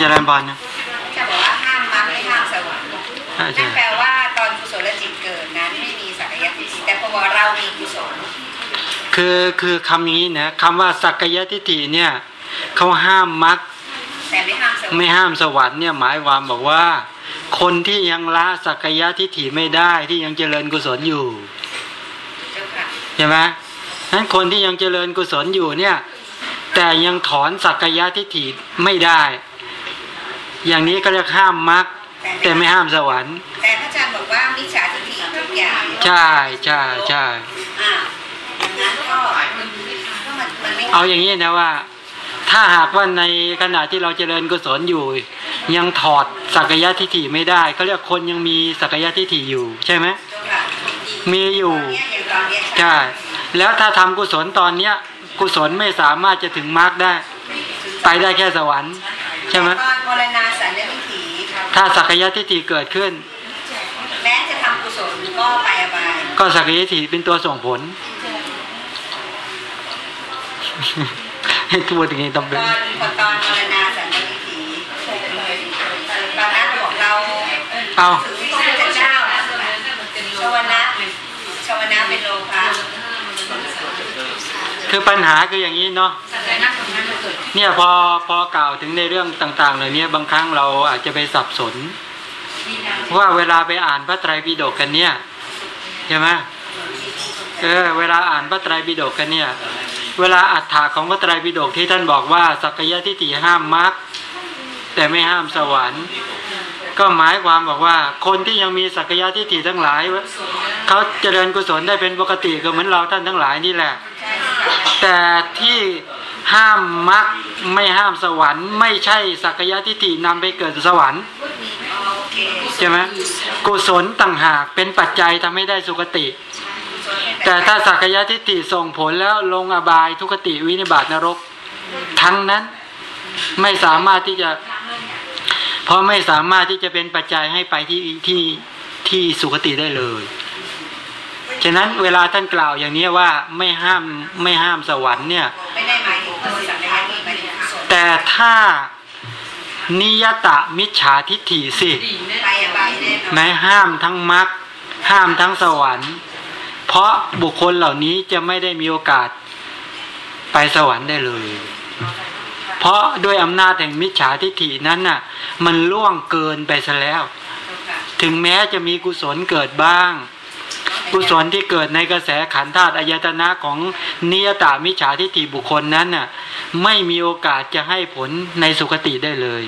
เจริญพรนะจะบอกว่าห้ามมรรคไม่ห้ามสวรรค์ใช่ใช่นั่นแปลว่าตอนกุศลจิตเกิดนั้นไม่มีสักยทิฏฐิแต่พอเรามีกุศลคือคือคำนี้นะคำว่าสักกายทิฏฐิเนี่ยเขาห้ามมรรคแต่ไม่ห้ามสวรรไม่ค์ห้ามสวรรค์เนี่ยหมายความบอกว่า คนที่ยังละสักกายทิฏฐิไม่ได้ที่ยังเจริญกุศลอยู่เจ้าค่ะใช่ไหมนั้นคนที่ยังเจริญกุศลอยู่เนี่ย แต่ยังถอนสักกายทิฏฐิไม่ได้ อย่างนี้ก็เรียกห้ามมรรคแต่ไม่ห้ามสวรรค์ แต่พระอาจารย์บอกว่ามิจฉาทิฏฐิทุกอย่างใช่ใช่ใช่อ่าอย่างนั้นก็ก็มันมันไม่เอาอย่างนี้นะว่า ถ้าหากว่าในขณะที่เราเจริญกุศลอยู่ ยังถอดสักกายทิฏฐิไม่ได้เขาเรียกคนยังมีสักกายทิฏฐิอยู่ ใช่ไหมเจ้าค่ะมีอยู่ตนเนี้ยอย่างตอนเนี้ยใช่แล้วถ้าทำกุศลตอนเนี้ย กุศลไม่สามารถจะถึงมรรคได้ ไปได้แค่สวรรค์ ใช่ไหม ตอนมรณาสันนิถีถ้าสักกายทิฏฐิเกิดขึ้น แม้จะทำกุศลก็ไปอบายก็สักกายทิฏฐิเป็นตัวส่งผลให้พูดอย่างนี้ต้องตเป็นอนพอตอนมรณาสันนิถีตอนนั้นบอกเราเอาถือพระพุทธเจ้าชวนะชวนะเป็นโลภะคือปัญหาคืออย่างนี้เนาะ เนี่ยพอพอกล่าวถึงในเรื่องต่าง ๆ เหล่านี้บางครั้งเราอาจจะไปสับสน ว่าเวลาไปอ่านพระไตรปิฎกกันเนี่ยใช่ไหมเออเวลาอ่านพระไตรปิฎกกันเนี่ย เวลาอัฏฐาของพระไตรปิฎกที่ท่านบอกว่าสักกายทิฏฐิห้ามมรรคแต่ไม่ห้ามสวรรค์ ก็หมายความบอกว่า คนที่ยังมีสักกายทิฏฐิทั้งหลายเขาเจริญกุศลได้เป็นปกติก็เหมือนเราท่านทั้งหลายนี่แหละ แต่ที่ ห้ามมรรคไม่ห้ามสวรรค์ ไม่ใช่สักกายทิฏฐินำไปเกิดสวรรค์ใช่ไหมกุศลต่างหากเป็นปัจจัยทำให้ได้สุคติ แต่ถ้าสักกายทิฏฐิส่งผลแล้วลงอบายทุกติวินิบาตนรก ทั้งนั้นไม่สามารถที่จะ เพราะไม่สามารถที่จะเป็นปัจจัยให้ไปที่ที่ที่สุคติได้เลย ฉะนั้นเวลาท่านกล่าวอย่างนี้ว่าไม่ห้ามไม่ห้ามสวรรค์เนี่ยไม่ได้หมายถึงคนสังกัดที่หมายถึงกุศลแต่ถ้านิยตะมิจฉาทิฏฐิสิไปอบายแน่นอนแม้ห้ามทั้งมรรคห้ามทั้งสวรรค์ เพราะบุคคลเหล่านี้จะไม่ได้มีโอกาสไปสวรรค์ได้เลย เพราะด้วยอำนาจแห่งมิจฉาทิฏฐินั้นน่ะ มันล่วงเกินไปซะแล้ว ถึงแม้จะมีกุศลเกิดบ้าง กุศลที่เกิดในกระแสขันธ์ธาตุอายตนะของนิยตามิจฉาทิฏฐิบุคคลนั้นน่ะไม่มีโอกาสจะให้ผลในสุคติได้เลย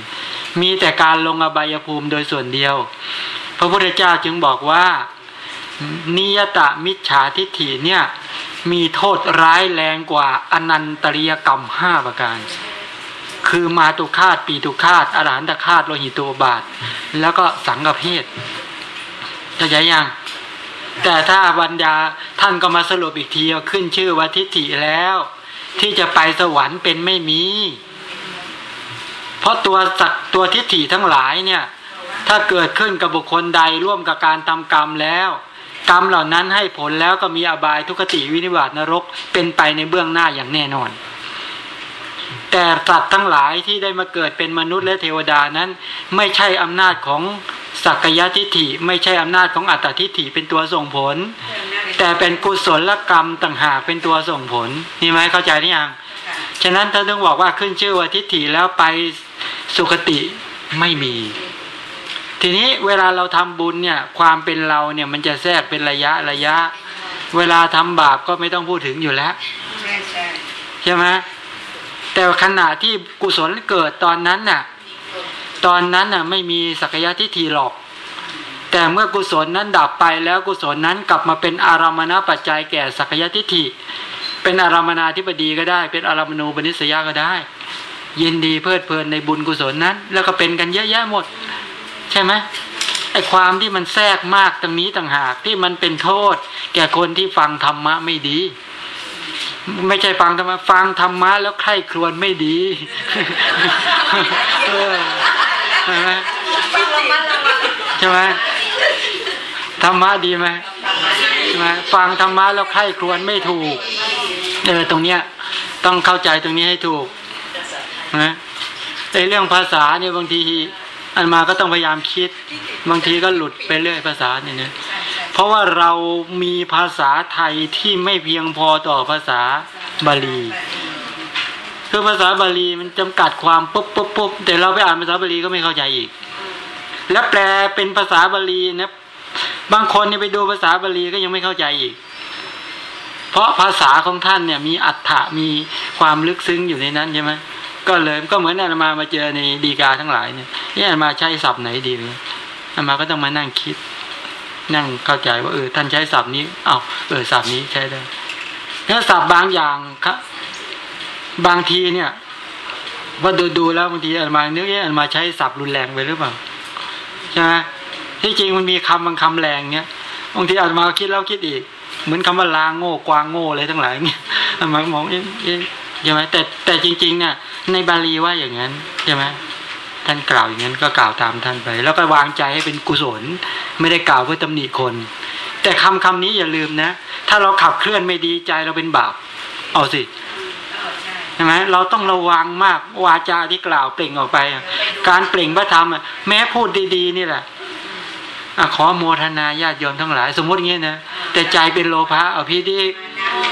มีแต่การลงอบายภูมิโดยส่วนเดียว พระพุทธเจ้าจึงบอกว่านิยตามิจฉาทิฏฐิเนี่ยมีโทษร้ายแรงกว่าอนันตริยกรรมห้าประการ คือมาตุคาตปีตุคาตอรหันตคาตโลหิตโตบาท แล้วก็สังฆเพศจะใช่ยัง แต่ถ้าบรรดาท่านก็มาสรุปอีกทีขึ้นชื่อว่าทิฏฐิแล้ว ที่จะไปสวรรค์เป็นไม่มี เพราะตัวสัตว์ตัวทิฏฐิทั้งหลายเนี่ย ถ้าเกิดขึ้นกับบุคคลใดร่วมกับการทำกรรมแล้ว กรรมเหล่านั้นให้ผลแล้วก็มีอบายทุกขติวินิบาตนรกเป็นไปในเบื้องหน้าอย่างแน่นอน แต่สัตว์ทั้งหลายที่ได้มาเกิดเป็นมนุษย์และเทวดานั้น ไม่ใช่อำนาจของสักกายทิฏฐิ ไม่ใช่อำนาจของอัตตทิฏฐิเป็นตัวส่งผล แต่เป็นกุศลกรรมต่างหากเป็นตัวส่งผลนี่ไหมเข้าใจหรือยังฉะนั้นท่านต้องบอกว่าขึ้นชื่อว่าทิฏฐิแล้วไปสุคติไม่มี ทีนี้เวลาเราทำบุญเนี่ย ความเป็นเราเนี่ยมันจะแทรกเป็นระยะระยะ เวลาทำบาปก็ไม่ต้องพูดถึงอยู่แล้ว ใช่ไหม แต่ขณะที่กุศลเกิดตอนนั้นน่ะ ตอนนั้นน่ะไม่มีสักยะทิฏฐิหรอก แต่เมื่อกุศลนั้นดับไปแล้วกุศลนั้นกลับมาเป็นอารามณปัจจัยแก่สักยะทิฏฐิ เป็นอารามนาธิบดีก็ได้ เป็นอารามณูปนิสยาก็ได้ ยินดีเพลิดเพลินในบุญกุศลนั้น แล้วก็เป็นกันเยอะแยะหมด ใช่ไหมไอความที่มันแทรกมากตรงนี้ต่างหากที่มันเป็นโทษ แก่คนที่ฟังธรรมะไม่ดี ไม่ใช่ฟังธรรมะฟังธรรมะแล้วใคร่ครวญไม่ดีเออใช่ไหมต้องระมัดระวังใช่ไหมธรรมะดีไหมใช่ไหมฟังธรรมะแล้วใคร่ครวญไม่ถูกเออตรงเนี้ย ต้องเข้าใจตรงนี้ให้ถูกนะไอ้เรื่องภาษาเนี่ยบางที อันมาก็ต้องพยายามคิด บางทีก็หลุดไปเรื่อยภาษาเนี่ยนะเพราะว่าเรามีภาษาไทยที่ไม่เพียงพอต่อภาษาบาลีคือภาษาบาลีมันจำกัดความปุ๊บปุ๊บปุ๊บแต่เราไปอ่านภาษาบาลีก็ไม่เข้าใจอีก แล้วแปลเป็นภาษาบาลีนะบางคนเนี่ยไปดูภาษาบาลีก็ยังไม่เข้าใจอีก เพราะภาษาของท่านเนี่ยมีอัฏฐะมีความลึกซึ้งอยู่ในนั้นใช่ไหม ก็เลยก็เหมือนอาตมามาเจอในดีกาทั้งหลายเนี่ยนี่อาตมาใช้ศัพท์ไหนดีเลยอาตมาก็ต้องมานั่งคิด นั่งเข้าใจว่าเออท่านใช้ศัพท์นี้อ้าวเออศัพท์นี้ใช้ได้ถ้าศัพท์บางอย่างครับ บางทีเนี่ยว่าดูดูแล้วบางทีอาตมาเนื้ออาตมาใช้ศัพท์รุนแรงไปหรือเปล่าใช่ไหมที่จริงมันมีคำบางคำแรงเนี่ยบางทีอาตมาคิดแล้วคิดอีก เหมือนคำว่าลางโง่กวางโง่อะไรทั้งหลายเนี่ยอาตมามองเอ๊ะใช่ไหมแต่แต่จริงๆเนี่ย ในบาลีว่าอย่างนั้นใช่ไหมท่านกล่าวอย่างนั้นก็กล่าวตามท่านไป แล้วก็วางใจให้เป็นกุศล ไม่ได้กล่าวเพื่อตำหนิคน แต่คำคำนี้อย่าลืมนะ ถ้าเราขับเคลื่อนไม่ดีใจเราเป็นบาปเอาสิใช่ไหมเราต้องระวังมากวาจาที่กล่าวเปล่งออกไป การเปล่งพระธรรมแม้พูดดีๆนี่แหละอขอโมทนาญาติโยมทั้งหลาย สมมติอย่างนี้นะแต่ใจเป็นโลภะเอาพี่ดีมัน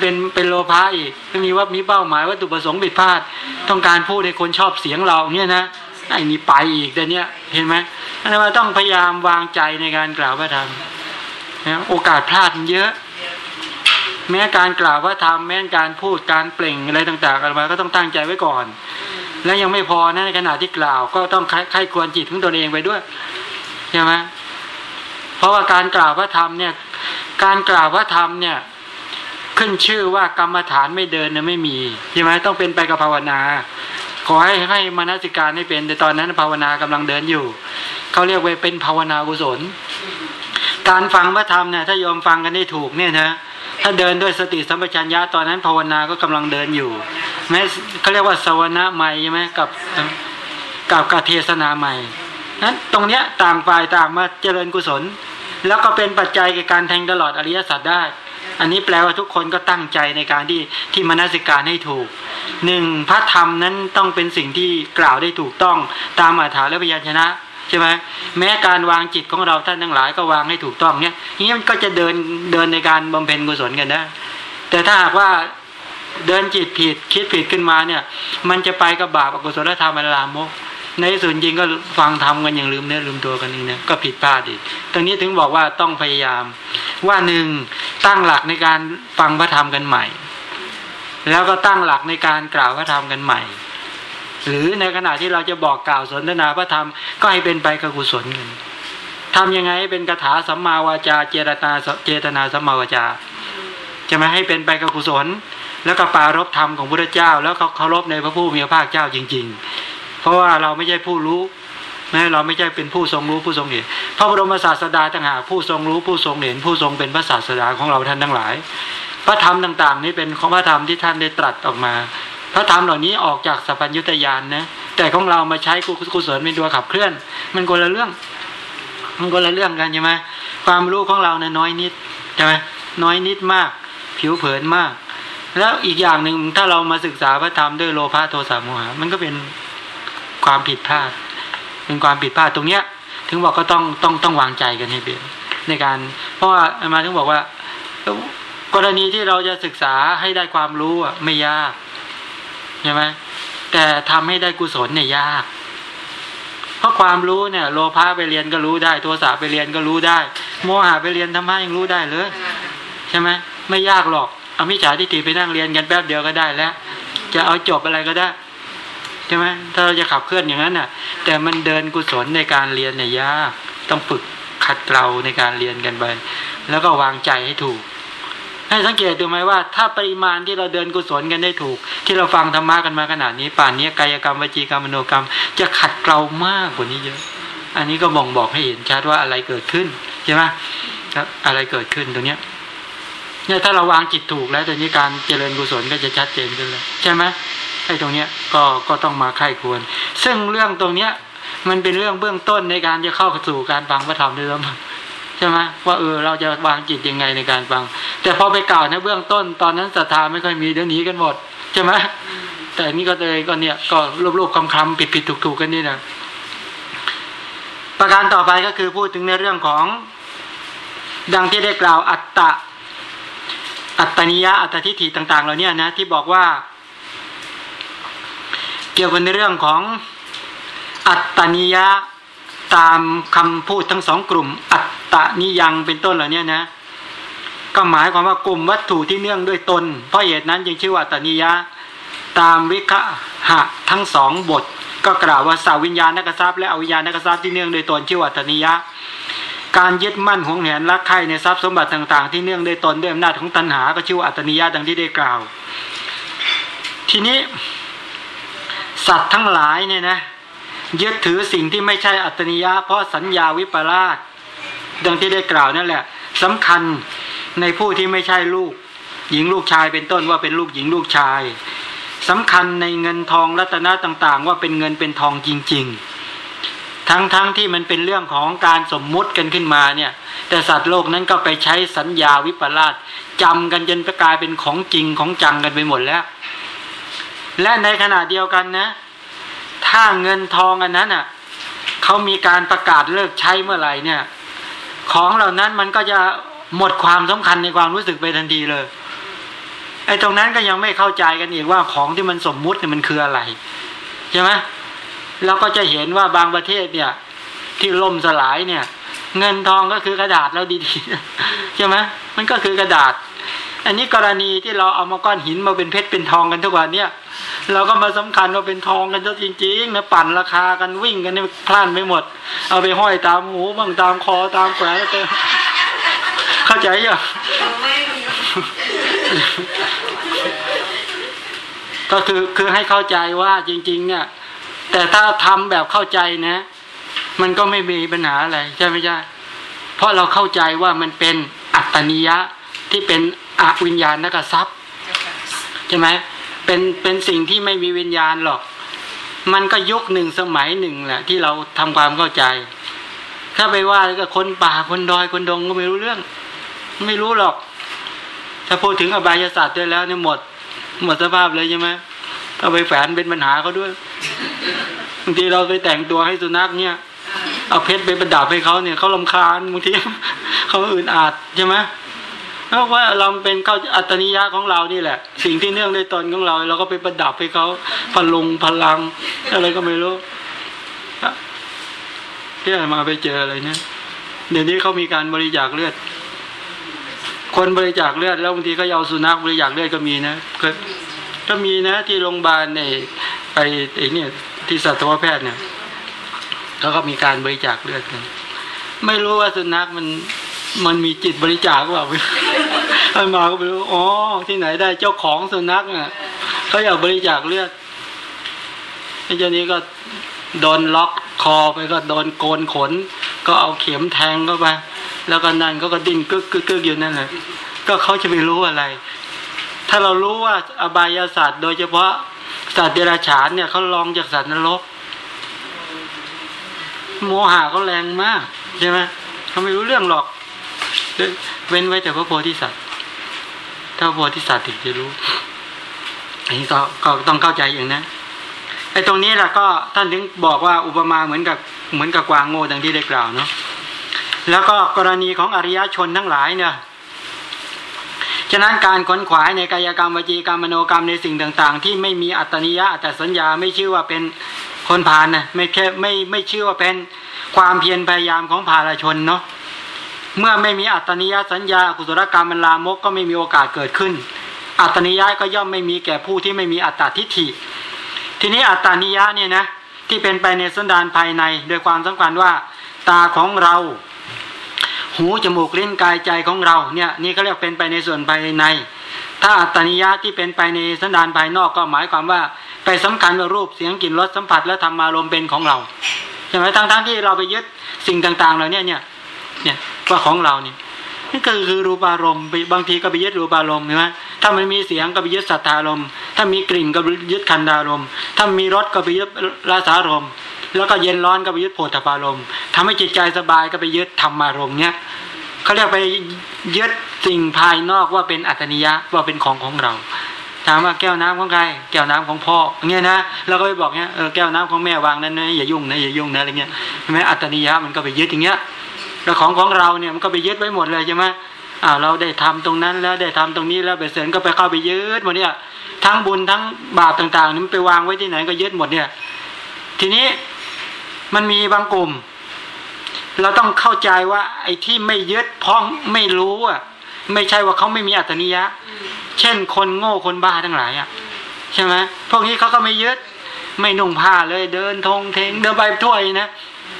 เป็นเป็นโลภะอีกก็มีว่ามีเป้าหมายวัตถุประสงค์ผิดพลาด ต้องการพูดให้คนชอบเสียงเราเนี่ยนะไอ้นี่ไปอีกแต่เนี้ยเห็นไหมอันนั้นว่าต้องพยายามวางใจในการกล่าวพระธรรมนะโอกาสพลาดเยอะ แม้การกล่าวพระธรรมแม้การพูดการเปล่งอะไรต่างๆกันมาก็ต้องตั้งใจไว้ก่อน และยังไม่พอนะในขณะที่กล่าวก็ต้องไข้ควรจิตของตนเองไปด้วยใช่ไหมเพราะว่าการกล่าวพระธรรมเนี่ย การกล่าวพระธรรมเนี่ย ขึ้นชื่อว่ากรรมฐานไม่เดินเนี่ยไม่มีใช่ไหมต้องเป็นไปกับภาวนา ขอให้ให้มนสิการให้เป็นแต่ตอนนั้นภาวนากำลังเดินอยู่เขาเรียกว่าเป็นภาวนากุศล การฟังพระธรรมเนี่ยถ้ายอมฟังกันได้ถูกเนี่ยนะถ้าเดินด้วยสติสัมปชัญญะตอนนั้นภาวนาก็กำลังเดินอยู่แม้เขาเรียกว่าสวนะใหม่ใช่ไหมกับกับกเทศนาใหม่นั้นตรงเนี้ยต่างฝ่ายต่างมาเจริญกุศล แล้วก็เป็นปัจจัยในการแทงตลอดอริยสัจได้ อันนี้แปลว่าทุกคนก็ตั้งใจในการที่ที่มนสิการให้ถูกหนึ่งพระธรรมนั้นต้องเป็นสิ่งที่กล่าวได้ถูกต้องตามอาถรรพ์และพยัญชนะใช่ไหมแม้การวางจิตของเราท่านทั้งหลายก็วางให้ถูกต้องเนี่ยนี้มันก็จะเดินเดินในการบำเพ็ญกุศลกันนะแต่ถ้าหากว่าเดินจิตผิดคิดผิดขึ้นมาเนี่ย มันจะไปกับบาปอกุศลธรรมอลามก ในส่วนจริงก็ฟังทำกันอย่างลืมเนื้อลืมตัวกันเองเนี่ยก็ผิดพลาดอีกตรงนี้ถึงบอกว่าต้องพยายาม ว่าหนึ่งตั้งหลักในการฟังพระธรรมกันใหม่ แล้วก็ตั้งหลักในการกล่าวพระธรรมกันใหม่ หรือในขณะที่เราจะบอกกล่าวสนทนาพระธรรมก็ให้เป็นไปกับกุศลกันทำยังไงให้เป็นคาถาสัมมาวาจาเจตนาเจตนาสัมมาวาจาจะไม่ให้เป็นไปกับกุศล แล้วก็ปารบธรรมของพระเจ้า แล้วเขาเคารพในพระผู้มีพระภาคเจ้าจริง ๆ ราะว่าเราไม่ใช่ผู้รู้นะเราไม่ใช่เป็นผู้ทรงรู้ผู้ทรงเห็นพระบรมศาสดาต่างหากผู้ทรงรู้ผู้ทรงเห็นผู้ทรงเป็นพระศาสดาของเราท่านทั้งหลาย พระธรรมต่าง ๆ นี้เป็นของพระธรรมที่ท่านได้ตรัสออกมา พระธรรมเหล่านี้ออกจากสัพพัญญุตยานนะแต่ของเรามาใช้กุศลเป็นตัวขับเคลื่อน มันคนละเรื่อง มันคนละเรื่องกันใช่ไหมความรู้ของเราเนี่ยน้อยนิดใช่ไหมน้อยนิดมาก ผิวเผินมาก แล้วอีกอย่างหนึ่งถ้าเรามาศึกษาพระธรรมด้วยโลภะโทสะโมหะมันก็เป็น ความผิดพลาด เป็นความผิดพลาดตรงเนี้ย ถึงบอกก็ต้องต้องต้องวางใจกันให้เปลี่ยนในการ เพราะว่ามาถึงบอกว่า กรณีที่เราจะศึกษาให้ได้ความรู้อะไม่ยากใช่ไหมแต่ทำให้ได้กุศลเนี่ยยาก เพราะความรู้เนี่ย โลภะไปเรียนก็รู้ได้ โทสะไปเรียนก็รู้ได้ โมหะไปเรียนธรรมะยังรู้ได้เลยใช่ไหมไม่ยากหรอกเอามิจฉาทิฏฐิไปนั่งเรียนกันแป๊บเดียวก็ได้แล้ว จะเอาจบอะไรก็ได้ ใช่ไหมถ้าเราจะขับเคลื่อนอย่างนั้นน่ะ แต่มันเดินกุศลในการเรียนเนี่ยยากต้องฝึกขัดเกลาในการเรียนกันไป แล้วก็วางใจให้ถูก ให้สังเกตดูไหมว่า ถ้าปริมาณที่เราเดินกุศลกันได้ถูก ที่เราฟังธรรมะกันมาขนาดนี้ ป่านนี้กายกรรมวจีกรรมมโนกรรม จะขัดเกลามากกว่านี้เยอะ อันนี้ก็บ่งบอกให้เห็นชัดว่าอะไรเกิดขึ้นใช่ไหมครับอะไรเกิดขึ้นตรงเนี้ยเนี่ยถ้าเราวางจิตถูกแล้วตอนนี้การเจริญกุศลก็จะชัดเจนขึ้นเลยใช่ไหม ไอ้ตรงเนี้ยก็ก็ต้องมาไข้ควร ซึ่งเรื่องตรงเนี้ย มันเป็นเรื่องเบื้องต้นในการจะเข้าสู่การฟังพระธรรมด้วยซ้ำใช่ไหมว่าเออเราจะวางจิตยังไงในการฟัง แต่พอไปกล่าวในเบื้องต้น ตอนนั้นศรัทธาไม่ค่อยมีเดี๋ยวหนีกันหมดใช่ไหมแต่นี่ก็เลยก็เนี่ยก็รวบๆคำๆผิดๆถูกๆกันนี่นะประการต่อไปก็คือพูดถึงในเรื่องของ ดังที่ได้กล่าวอัตตะอัตตนิยะอัตติฐิต่าง ๆเหล่านี้นะที่บอกว่า เกี่ยวกับในเรื่องของอัตตนิยะตามคำพูดทั้งสองกลุ่ม อัตตนิยังเป็นต้นเหล่านี้นะ ก็หมายความว่ากลุ่มวัตถุที่เนื่องด้วยตน เพราะเหตุนั้นจึงชื่อว่าอัตตนิยะตามวิคหะทั้งสองบท ก็กล่าวว่าสาวิญญาณนักทรัพย์และอวิญญาณนักทรัพย์ที่เนื่องโดยตนชื่อว่าอัตตนิยะ การยึดมั่นหวงแหนรักใคร่ในทรัพย์สมบัติต่าง ๆ ที่เนื่องโดยตนด้วยอำนาจของตัณหาก็ชื่อว่าอัตตนิยะดังที่ได้กล่าว ทีนี้ สัตว์ทั้งหลายเนี่ยนะยึดถือสิ่งที่ไม่ใช่อัตนิยะเพราะสัญญาวิปลาสดังที่ได้กล่าวนั่นแหละสำคัญในผู้ที่ไม่ใช่ลูก หญิงลูกชายเป็นต้นว่าเป็นลูกหญิงลูกชายสำคัญในเงินทองรัตนะต่างๆ ว่าเป็นเงินเป็นทองจริง ๆ ทั้งๆทที่มันเป็นเรื่องของการสมมุติกันขึ้นมาเนี่ยแต่สัตว์โลกนั้นก็ไปใช้สัญญาวิปลาสจำกันจนกลายเป็นของจริงของจังกันไปหมดแล้ว และในขณะเดียวกันนะ ถ้าเงินทองอันนั้นอะเขามีการประกาศเลิกใช้เมื่อไหร่เนี่ย ของเหล่านั้นมันก็จะหมดความสำคัญในความรู้สึกไปทันทีเลยไอ้ตรงนั้นก็ยังไม่เข้าใจกันอีกว่าของที่มันสมมุติเนี่ยมันคืออะไรใช่ไหมเราก็จะเห็นว่าบางประเทศเนี่ย ที่ล่มสลายเนี่ย เงินทองก็คือกระดาษเราดีๆใช่ไหมมันก็คือกระดาษ อันนี้กรณีที่เราเอามาก้อนหินมาเป็นเพชรเป็นทองกันทุกวันเนี่ย เราก็มาสำคัญว่าเป็นทองกันจริงๆนะปั่นราคากันวิ่งกันนี่พลานไปหมด เอาไปห้อยตามหูบ้างตามคอตามแขนแล้วเต็มเข้าใจยังก็คือคือให้เข้าใจว่าจริง ๆ เนี่ย แต่ถ้าทำแบบเข้าใจนะ มันก็ไม่มีปัญหาอะไรใช่ไหมใช่เพราะเราเข้าใจว่ามันเป็นอัตตนิยะที่เป็น อวิญญาณนักทรัพย์ใช่ไหมเป็นเป็นสิ่งที่ไม่มีวิญญาณหรอก มันก็ยุคหนึ่งสมัยหนึ่งแหละ ที่เราทำความเข้าใจ ถ้าไปว่าก็คนป่าคนดอยคนดงก็ไม่รู้เรื่อง ไม่รู้หรอก ถ้าพูดถึงอบายศาสตร์ด้วยแล้วเนี่ยหมด หมดสภาพเลยใช่ไหมเอาไปแฝนเป็นปัญหาเขาด้วยบางทีเราไปแต่งตัวให้สุนัขเนี่ย เอาเพชรไปประดับให้เขาเนี่ยเขาลำคาญบางทีเขาอื่นอาจใช่ไหม เพราะว่าเราเป็นเข้าอัตนิยะของเรานี่แหละ สิ่งที่เนื่องในตนของเราเราก็ไปประดับให้เขาพลุงพลังอะไรก็ไม่รู้ที่มาไปเจออะไรเนี่ยเดี๋ยวนี้เขามีการบริจาคเลือด คนบริจาคเลือดแล้วบางทีก็เอาสุนัขบริจาคเลือดก็มีนะก็ก็มีนะที่โรงพยาบาลในไปไอ้นี่ที่สัตวแพทย์เนี่ยเขาก็มีการบริจาคเลือดกันไม่รู้ว่าสุนัขมัน มันมีจิตบริจาคหรือเปล่าท่านมาก็ไปรู้อ๋อที่ไหนได้เจ้าของสุนัขอะเขาอยากบริจาคเลือดไอ้เจ้านี้ก็โดนล็อกคอไปก็โดนโกนขน ก็เอาเข็มแทงเข้าไปแล้วก็นั่นก็ก็ดิ้นกึกกึกกึกอยู่นั่นแหละก็เขาจะไม่รู้อะไร ถ้าเรารู้ว่าอบายศาสตร์ โดยเฉพาะสัตว์เดรัจฉานเนี่ยเขาลองจากสัตว์นรกโมหะเขาแรงมากใช่ไหมเขาไม่รู้เรื่องหรอก เว้นไว้แต่พระโพธิสัตว์ ถ้าพระโพธิสัตว์ถึงจะรู้ อันนี้ก็ก็ต้องเข้าใจอย่างนั้นไอ้ตรงนี้แหละก็ท่านถึงบอกว่าอุปมาเหมือนกับเหมือนกับกวางโง่ดังที่ได้กล่าวเนาะแล้วก็กรณีของอริยชนทั้งหลายเนี่ยฉะนั้นการขนขวายในกายกรรมวจีกรรมมโนกรรมในสิ่งต่าง ๆ ที่ไม่มีอัตนิยะแต่สัญญาไม่ชื่อว่าเป็นคนผ่านนะไม่แค่ไม่ไม่ชื่อว่าเป็นความเพียรพยายามของภาลชนเนาะ เมื่อไม่มีอัตนิยสัญญากุศลกรรมมันลามกก็ไม่มีโอกาสเกิดขึ้น อัตนิยก็ย่อมไม่มีแก่ผู้ที่ไม่มีอัตตทิฏฐิ ทีนี้อัตตานิยเนี่ยนะที่เป็นไปในสันดานภายใน โดยความสำคัญว่า ตาของเรา หูจมูกลิ้นกายใจของเราเนี่ยนี่เขาเรียกเป็นไปในส่วนภายใน ถ้าอัตตานิยที่เป็นไปในสันดานภายนอกก็หมายความว่า ไปสำคัญว่ารูปเสียงกลิ่นรสสัมผัสและธรรมารมเป็นของเราใช่ไหมทั้งๆทที่เราไปยึดสิ่งต่างๆเหล่านี้เนี่ยเนี่ย ว่าของเราเนี่ยนี่ก็คือรูปารมณ์บางทีก็ไปยึดรูปารมณ์ใช่ไหมถ้ามันมีเสียงก็ไปยึดสัทธารมณ์ถ้ามีกลิ่นก็ไปยึดคันดารมณ์ถ้ามีรสก็ไปยึดราสารมณ์แล้วก็เย็นร้อนก็ไปยึดโผฏฐารมณ์ทำให้จิตใจสบายก็ไปยึดธรรมารมณ์เนี่ยเขาเรียกไปยึดสิ่งภายนอกว่าเป็นอัตนิยะว่าเป็นของของเราถามว่าแก้วน้ำของใครแก้วน้ำของพ่อเงี้ยนะเราก็ไปบอกเงี้ยเออแก้วน้ำของแม่วางนั้นนะอย่ายุ่งนะอย่ายุ่งนะอะไรเงี้ยใช่ไหมอัตตนิยะมันก็ไปยึดอย่างเงี้ย แล้วของของเราเนี่ยมันก็ไปยึดไว้หมดเลยใช่ไหมอ่าเราได้ทำตรงนั้นแล้วได้ทำตรงนี้แล้วเบสเสร็จก็ไปเข้าไปยึดหมดเนี่ยทั้งบุญทั้งบาปต่างๆนี่มันไปวางไว้ที่ไหนก็ยึดหมดเนี่ย ทีนี้มันมีบางกลุ่ม เราต้องเข้าใจว่า ไอ้ที่ไม่ยึดพราะไม่รู้อะ ไม่ใช่ว่าเขาไม่มีอัตนิยะ เช่นคนโง่คนบ้าทั้งหลายอะใช่ไหมพวกนี้เขาก็ไม่ยึด ไม่นุ่งผ้าเลยเดินทงเทงเดินไปทั่วยนะ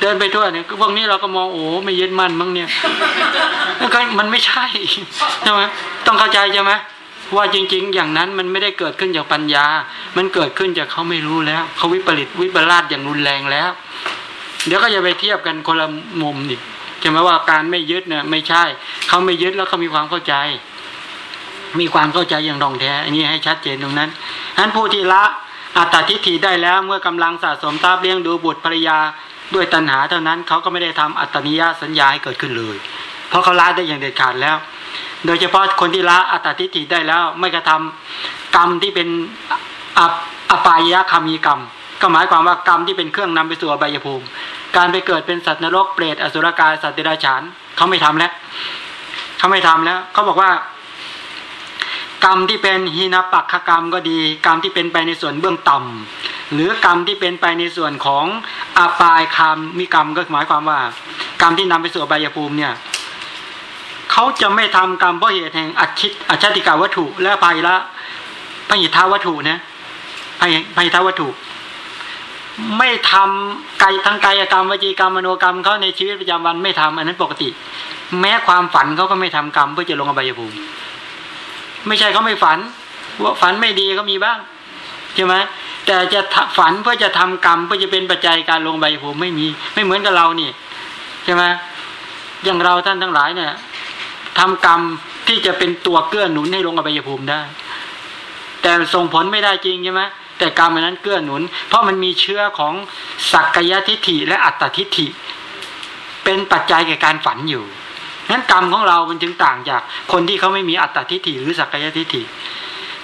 เดินไปทั่วเนี่ยพวกนี้เราก็มองโอ้ไม่ยึดมั่นมั้งเนี่ยมันมันไม่ใช่ใช่ไหมต้องเข้าใจใช่ไหมว่าจริง ๆ อย่างนั้นมันไม่ได้เกิดขึ้นจากปัญญา มันเกิดขึ้นจากเขาไม่รู้แล้วเขาวิปริตวิปลาสอย่างรุนแรงแล้ว เดี๋ยวก็จะไปเทียบกันคนละมุมดิใช่ไหมว่าการไม่ยึดเนี่ยไม่ใช่ เขาไม่ยึดแล้วเขามีความเข้าใจ มีความเข้าใจอย่างรองแท้ อันนี้ให้ชัดเจนตรงนั้นฉะนั้นผู้ที่ละอัตตทิฏฐิได้แล้วเมื่อกำลังสะสมทรัพย์เลี้ยงดูบุตรภรรยา ด้วยตัณหาเท่านั้นเขาก็ไม่ได้ทำอัตตนิยสัญญาให้เกิดขึ้นเลย เพราะเขาละได้อย่างเด็ดขาดแล้ว โดยเฉพาะคนที่ละอัตตทิฏฐิได้แล้วไม่กระทำกรรมที่เป็นออปายะคามีกรรม ก็หมายความว่ากรรมที่เป็นเครื่องนำไปสู่อบายภูมิ การไปเกิดเป็นสัตว์นรกเปรตอสุรกายสัตว์เดรัจฉานเขาไม่ทำแล้วเขาไม่ทำแล้วเขาบอกว่ากรรมที่เป็นหินปักขกรรมก็ดี กรรมที่เป็นไปในส่วนเบื้องต่ำ หรือกรรมที่เป็นไปในส่วนของอาปายคามมีกรรมก็หมายความว่า กรรมที่นำไปสู่อบายภูมิเนี่ยเขาจะไม่ทำกรรมเพราะเหตุแห่งอัจฉิตอัจฉติกาวัตถุ และภัยละพหิทธาวัตถุนะภัยภัยทาวัตถุ ไม่ทำกายทั้งกายกรรมวจีกรรมมโนกรรมเขาในชีวิตประจำวันไม่ทำอันนั้นปกติ แม้ความฝันเขาก็ไม่ทำกรรมเพื่อจะลงอบายภูมิ ไม่ใช่เขาไม่ฝันว่าฝันไม่ดีก็มีบ้าง ใช่ไหมแต่จะฝันเพื่อจะทำกรรมเพื่อจะเป็นปัจจัยการลงใบภูมิไม่มี ไม่เหมือนกับเรานี่ใช่ไหมอย่างเราท่านทั้งหลายเนี่ยทำกรรมที่จะเป็นตัวเกื้อหนุนให้ลงอบายภูมิได้ แต่ส่งผลไม่ได้จริงใช่ไหมแต่กรรมนั้นเกื้อหนุน เพราะมันมีเชื้อของสักกายทิฏฐิและอัตตทิฏฐิ เป็นปัจจัยแก่การฝันอยู่นั้นกรรมของเรา มันจึงต่างจากคนที่เขาไม่มีอัตตทิฏฐิหรือสักกายทิฏฐิ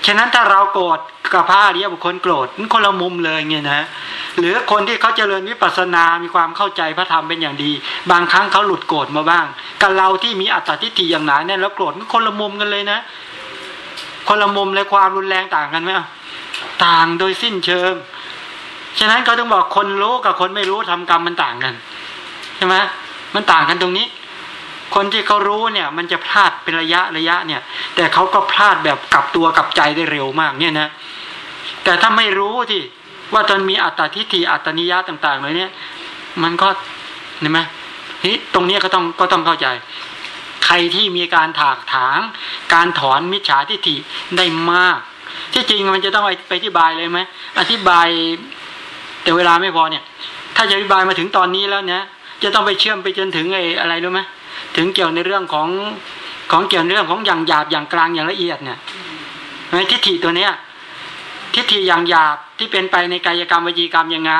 ฉะนั้นถ้าเราโกรธกับพระอริยบุคคลโกรธมันคนละมุมเลยเงี้ยนะหรือคนที่เขาเจริญวิปัสสนามีความเข้าใจพระธรรมเป็นอย่างดี บางครั้งเขาหลุดโกรธมาบ้าง กับเราที่มีอัตตทิฏฐิอย่างหนาแน่นแล้วโกรธมันคนละมุมกันเลยนะ คนละมุมเลยความรุนแรงต่างกันไหมต่างโดยสิ้นเชิง ฉะนั้นเขาต้องบอกคนรู้กับคนไม่รู้ทำกรรมมันต่างกันใช่ไหมมันต่างกันตรงนี้ คนที่เขารู้เนี่ยมันจะพลาดเป็นระยะระยะเนี่ย แต่เขาก็พลาดแบบกลับตัวกลับใจได้เร็วมากเนี่ยนะแต่ถ้าไม่รู้ที่ว่าตอนมีอัตตาทิฏฐิอัตตนิยะต่างๆเลยเนี่ย มันก็เห็นไหมนี่ตรงนี้ก็ต้องก็ต้องเข้าใจ ใครที่มีการถากถาง การถอนมิจฉาทิฏฐิได้มาก ที่จริงมันจะต้องไปอธิบายเลยไหมอธิบาย แต่เวลาไม่พอเนี่ย ถ้าจะอธิบายมาถึงตอนนี้แล้วเนี่ยจะต้องไปเชื่อมไปจนถึงไอ้อะไรรู้ไหม ถึงเกี่ยวในเรื่องของของเกี่ยวในเรื่องของอย่างหยาบอย่างกลางอย่างละเอียดเนี่ยในทิฏฐิตัวเนี้ยทิฏฐิอย่างหยาบที่เป็นไปในกายกรรมวิจีกรรมยังไง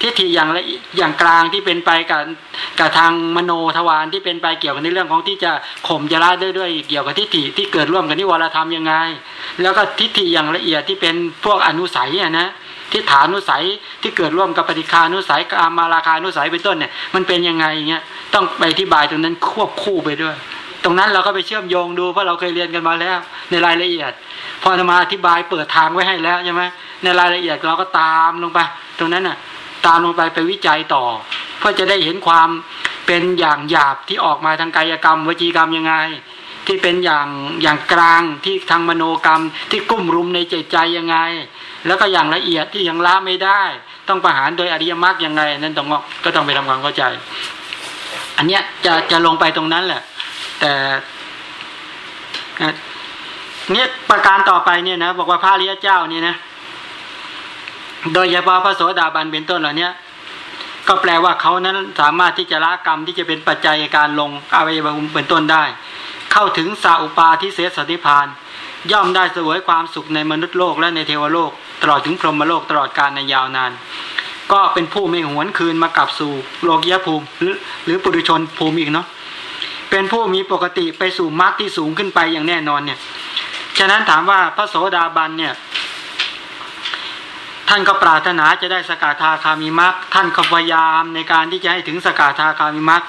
ทิฏฐิอย่างละอย่างกลางที่เป็นไปกับกับทางมโนทวารที่เป็นไปเกี่ยวกับในเรื่องของที่จะข่มจะละด้วยด้วยเกี่ยวกับทิฏฐิที่เกิดร่วมกันนิวรธรรมยังไง แล้วก็ทิฏฐิอย่างละเอียดที่เป็นพวกอนุสัยอะนะทิฏฐานุสัยที่เกิดร่วมกับปฏิคานุสัยกามาราคานุสัยเป็นต้นเนี่ยมันเป็นยังไงเงี้ย ต้องไปอธิบายตรงนั้นควบคู่ไปด้วย ตรงนั้นเราก็ไปเชื่อมโยงดูเพราะเราเคยเรียนกันมาแล้ว ในรายละเอียด พอมาอธิบายเปิดทางไว้ให้แล้วใช่ไหมในรายละเอียดเราก็ตามลงไป ตรงนั้นน่ะ ตามลงไปไปวิจัยต่อ เพื่อจะได้เห็นความเป็นอย่างหยาบที่ออกมาทางกายกรรม วจีกรรมยังไง ที่เป็นอย่างอย่างกลางที่ทางมโนกรรม ที่กุ้มรุมในใจใจยังไง แล้วก็อย่างละเอียดที่ยังละไม่ได้ ต้องประหารโดยอริยมรรคยังไง นั้นต้องก็ต้องไปทำความเข้าใจ อันเนี้ยจะจะลงไปตรงนั้นแหละ แต่เนี่ยประการต่อไปเนี่ยนะบอกว่าพระริยเจ้าเนี่ยนะ โดยเฉพาะพระโสดาบันเป็นต้นเหล่านี้ก็แปลว่าเขานั้นสามารถที่จะละกรรมที่จะเป็นปัจจัยการลงอวัยวะเป็นต้นได้ เข้าถึงสาอุปาทิเสสติพาน ย่อมได้สวยความสุขในมนุษย์โลกและในเทวโลก ตลอดถึงพรหมโลกตลอดกาลในยาวนาน ก็เป็นผู้ไม่หวนคืนมากลับสู่โลกียภูมิหรือหรือปุถุชนภูมิอีกเนาะเป็นผู้มีปกติไปสู่มรรคที่สูงขึ้นไปอย่างแน่นอนเนี่ย ฉะนั้นถามว่าพระโสดาบันเนี่ย ท่านก็ปรารถนาจะได้สกาทาคามิมักท่านก็พยายามในการที่จะให้ถึงสกาทาคามิมัก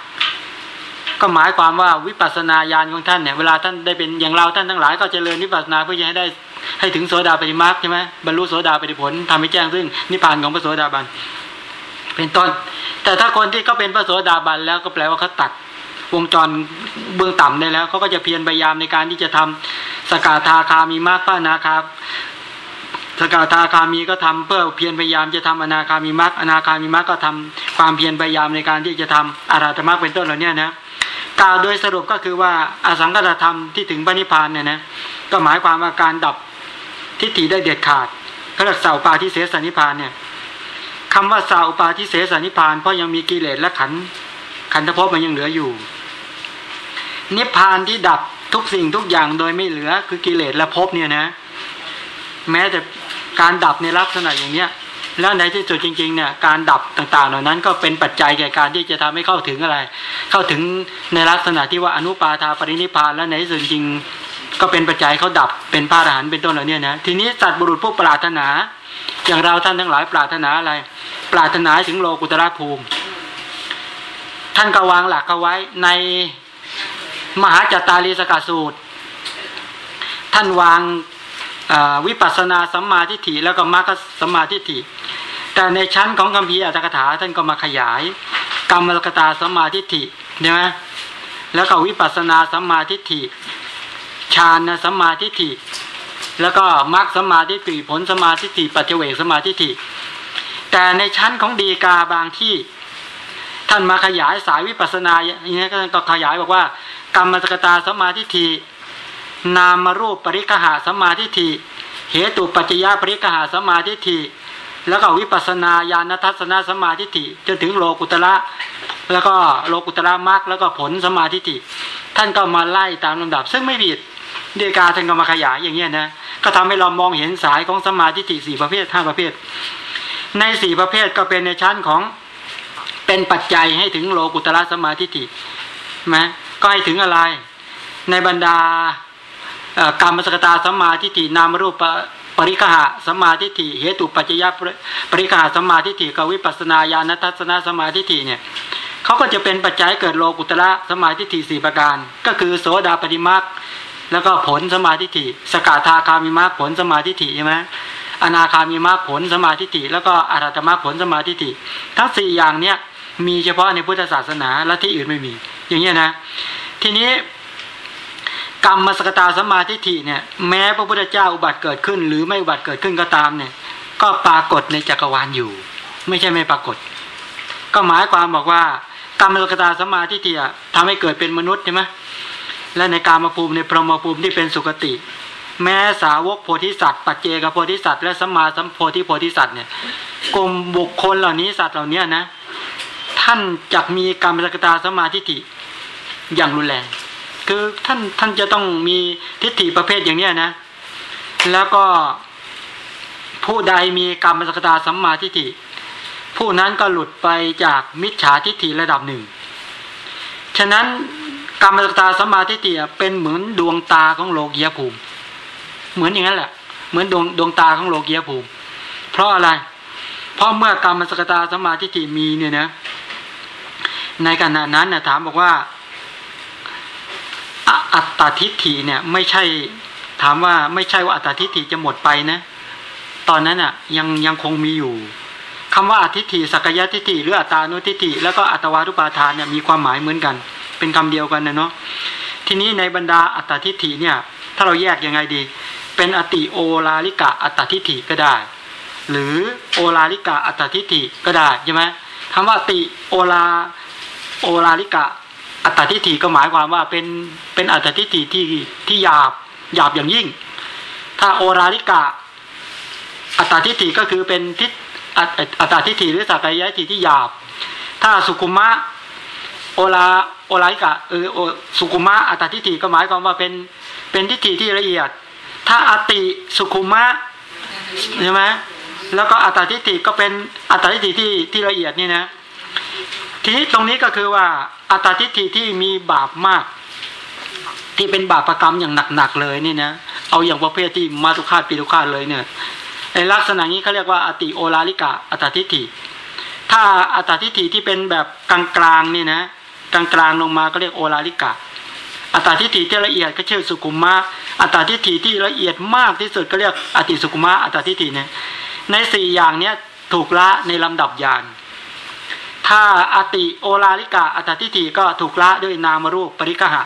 ก็หมายความว่าวิปัสสนาญาณของท่านเนี่ยเวลาท่านได้เป็นอย่างเราท่านทั้งหลายก็เจริญวิปัสสนาเพื่อจะให้ได้ ให้ถึงโสดาปฏิมักใช่ไหมบรรลุโสดาปฏิผลทำให้แจ้งซึ่งนิพพานของพระโสดาบัน เป็นต้น แต่ถ้าคนที่เขาเป็นพระโสดาบันแล้วก็แปลว่าเขาตัดวงจรเบื้องต่ำได้แล้วเขาก็จะเพียรพยายามในการที่จะทำสกาทาคามีมากพระนาคาสกาทาคามีก็ทำเพื่อเพียรพยายามจะทำอนาคามีมรรคอนาคามีมรรคก็ทำความเพียรพยายามในการที่จะทำอาราธมรรคเป็นต้นเหล่านี้นะกล่าวโดยสรุปก็คือว่าอสังกัตธรรมที่ถึงพระนิพพานเนี่ยนะก็หมายความว่าการดับ ทิฏฐิได้เด็ดขาดเขาเรียกสาปาทิเสสนิพานเนี่ยคำว่าสาปาทิเสสนิพาน เพราะยังมีกิเลสและขันขันธภพมันยังเหลืออยู่ นิพพานที่ดับทุกสิ่งทุกอย่างโดยไม่เหลือคือกิเลสและภพเนี่ยนะ แม้แต่การดับในลักษณะอย่างเนี้ยแล้วในที่สุดจริงๆเนี่ยการดับต่างๆ เหล่านั้นก็เป็นปัจจัยแก่การที่จะทำให้เข้าถึงอะไร เข้าถึงในลักษณะที่ว่าอนุปาทาปรินิพานแล้วในที่สุดจริง ก็เป็นปัจจัยเขาดับเป็นพระอรหันต์เป็นต้นเหล่านี้นะทีนี้สัตว์บุรุษผู้ปรารถนา อย่างเราท่านทั้งหลายปรารถนาอะไร ปรารถนาถึงโลกุตระภูมิ ท่านก็วางหลักเอาไว้ในมหาจัตตารีสกสูตร ท่านวางวิปัสสนาสัมมาทิฏฐิแล้วก็มรรคสัมมาทิฏฐิ แต่ในชั้นของคัมภีอัตถกถาท่านก็มาขยาย กรรมลกตาสัมมาทิฏฐิใช่ไหมแล้วก็วิปัสสนาสัมมาทิฏฐิ ฌานสัมมาทิฏฐิ แล้วก็มรรคสัมมาทิฏฐิผลสัมมาทิฏฐิปัจเจเวกสัมมาทิฏฐิ แต่ในชั้นของดีกาบางที่ ท่านมาขยายสายวิปัสสนาอย่างนี้ก็ขยายบอกว่า กรรมสกตาสัมมาทิฏฐินามรูปปริกหาสัมมาทิฏฐิเหตุปัจจยปริกหาสัมมาทิฏฐิแล้วก็วิปัสนาญาณทัศนสมาทิฏฐิจนถึงโลกุตระแล้วก็โลกุตระมรรคแล้วก็ผลสมาทิฏฐิท่านก็มาไล่ตามลำดับ ซึ่งไม่ผิด เดีกาท่านก็มาขยายอย่างเงี้ยนะก็ทำให้เรามองเห็นสายของสมาทิสี่ประเภทห้าประเภท ในสี่ประเภทก็เป็นในชั้นของเป็นปัจจัยให้ถึงโลกุตระสมาทิไหมก็ให้ถึงอะไร ในบรรดากรรมสกตาสมาทิฏฐินามรูปปริกหะสมาทิฐิเหตุปัจจยปริกหะสมาทิฐิกับวิปัสนาญาณทัศนสมาทิฐิเนี่ยเขาก็จะเป็นปัจจัยเกิดโลกุตระสมาทิฐิสี่ประการ ก็คือโสดาปฏิมาค แล้วก็ผลสมาธิฏฐิสกาธาคามิมาผลสมาธิฏฐิใช่ไหมอนาคามิมาผลสมาธิฏฐิแล้วก็อรัตมาผลสมาธิฏฐิทั้งสี่อย่างเนี้ยมีเฉพาะในพุทธศาสนาและที่อื่นไม่มี อย่างเงี้ยนะ ทีนี้กรรมมสกตาสมาธิฐิเนี่ย แม้พระพุทธเจ้าอุบัติเกิดขึ้น หรือไม่อุบัติเกิดขึ้นก็ตามเนี่ย ก็ปรากฏในจักรวาลอยู่ ไม่ใช่ไม่ปรากฏ ก็หมายความบอกว่ากรรมมสกตาสมาธิฐิทำให้เกิดเป็นมนุษย์ใช่ไหม และในการมภูมิในพรหมภูมิที่เป็นสุคติ แม้สาวกโพธิสัตว์ปัจเจกโพธิสัตว์และสัมมาสัมโพธิโพธิสัตว์เนี่ยกลุ่มบุคคลเหล่านี้สัตว์เหล่านี้นะ ท่านจักมีกรรมสกตาสมาธิฏฐิอย่างรุนแรง คือท่านท่านจะต้องมีทิฏฐิประเภทอย่างเนี้ยนะ แล้วก็ผู้ใดมีกรรมสกตาสัมมาทิฏฐิผู้นั้นก็หลุดไปจากมิจฉาทิฏฐิระดับหนึ่ง ฉะนั้น กรรมสกตาสมาทิฏฐิเป็นเหมือนดวงตาของโลกียภูมิ เหมือนอย่างนั้นแหละ เหมือนดวงดวงตาของโลกียภูมิ เพราะอะไร เพราะเมื่อกรรมสกตาสมาทิฏฐิมีเนี่ยนะ ในขณะนั้นนะถามบอกว่า อัตตาทิฏฐิเนี่ย ไม่ใช่ถามว่าไม่ใช่ว่าอัตตาทิฏฐิจะหมดไปนะ ตอนนั้นอะ ยังยังคงมีอยู่คำว่าอัตทิฏฐิสักยะทิฏฐิหรืออัตานุทิฏฐิแล้วก็อัตวารุปาทานเนี่ยมีความหมายเหมือนกัน เป็นคำเดียวกันนะเนาะทีนี้ในบรรดาอัตตทิฏฐิเนี่ย ถ้าเราแยกยังไงดี เป็นอติโอลาลิกะอัตตทิฏฐิก็ได้ หรือโอฬาริกะอัตตทิฏฐิก็ได้ใช่ไหมคำว่าติโอลาโอฬาริกะอัตตทิฏฐิก็หมายความว่าเป็นเป็นอัตตทิฏฐิที่ที่หยาบหยาบอย่างยิ่ง ถ้าโอฬาริกะอัตตทิฏฐิก็คือเป็นทิฏอัตตทิฏฐิหรือสักกายทิฏฐิที่หยาบ ถ้าสุขุมะ โอลาโอฬาริกะเออสุขุมะอัตตทิฏฐิก็หมายความว่าเป็นเป็นทิฏฐิที่ละเอียด ถ้าอติสุขุมะใช่ไหมแล้วก็อัตตาทิฏฐิก็เป็นอัตตาทิฏฐิที่ที่ละเอียดนี่นะ ทีนี้ตรงนี้ก็คือว่าอัตทิฏฐิที่มีบาปมาก ที่เป็นบาปประกรรมอย่างหนักๆเลยนี่นะเอาอย่างประเภทที่มาตุคาตปีตุคาตเลยเนี่ยในลักษณะนี้เขาเรียกว่าอติโอลาลิกะอัตติฐิถ้าอัตติฐิที่เป็นแบบกลางๆนี่นะ กลางๆลงมาก็เรียกโอลาลิกะ อัตติฐิที่ละเอียดก็ชื่อสุขุมะ อัตติฐิที่ละเอียดมากที่สุดก็เรียกอติสุขุมะ อัตติฐิเนี่ย ในสี่อย่างเนี้ยถูกละในลำดับญาณถ้าอติโอลาลิกะ อัตติฐิก็ถูกละด้วยนามรูปปริกหะ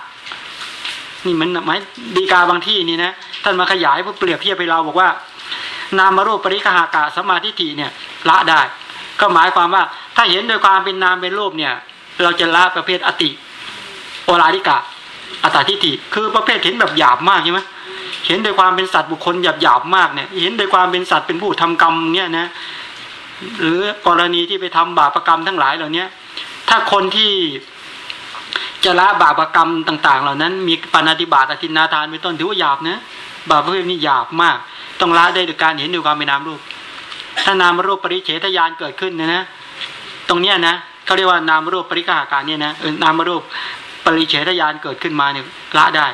นี่มันหมายดีกาบางที่นี่นะท่านมาขยายเพื่อเปรียบเทียบไปเราบอกว่า นามรูปปริกหากะสมาธิฐิเนี่ยละได้ ก็หมายความว่าถ้าเห็นโดยความเป็นนามเป็นรูปเนี่ย เราจะละประเภทอติโอลาลิกะ อัตตาทิฏฐิคือประเภทเห็นแบบหยาบมากใช่ไหมเห็นโดยความเป็นสัตว์บุคคลหยาบหยาบมากเนี่ย เห็นโดยความเป็นสัตว์เป็นผู้ทำกรรมเนี่ยนะ หรือกรณีที่ไปทำบาปรกรรมทั้งหลายเหล่านี้ถ้าคนที่จะละบาปรกรรมต่าง ๆ เหล่านั้น มีปานาติบาตอธินาทานเป็นต้นถือว่าหยาบนะบาปประเภทนี้หยาบมาก ต้องละได้โดยการเห็นด้วยความเป็นนามรูป ถ้านามรูปปริเฉทญาณเกิดขึ้นนะนะตรงเนี้ยนะ เขาเรียกว่านามรูปปริกหาการเนี่ยนะเออนามรูปปริเฉทยานเกิดขึ้นมาเนี่ยละได้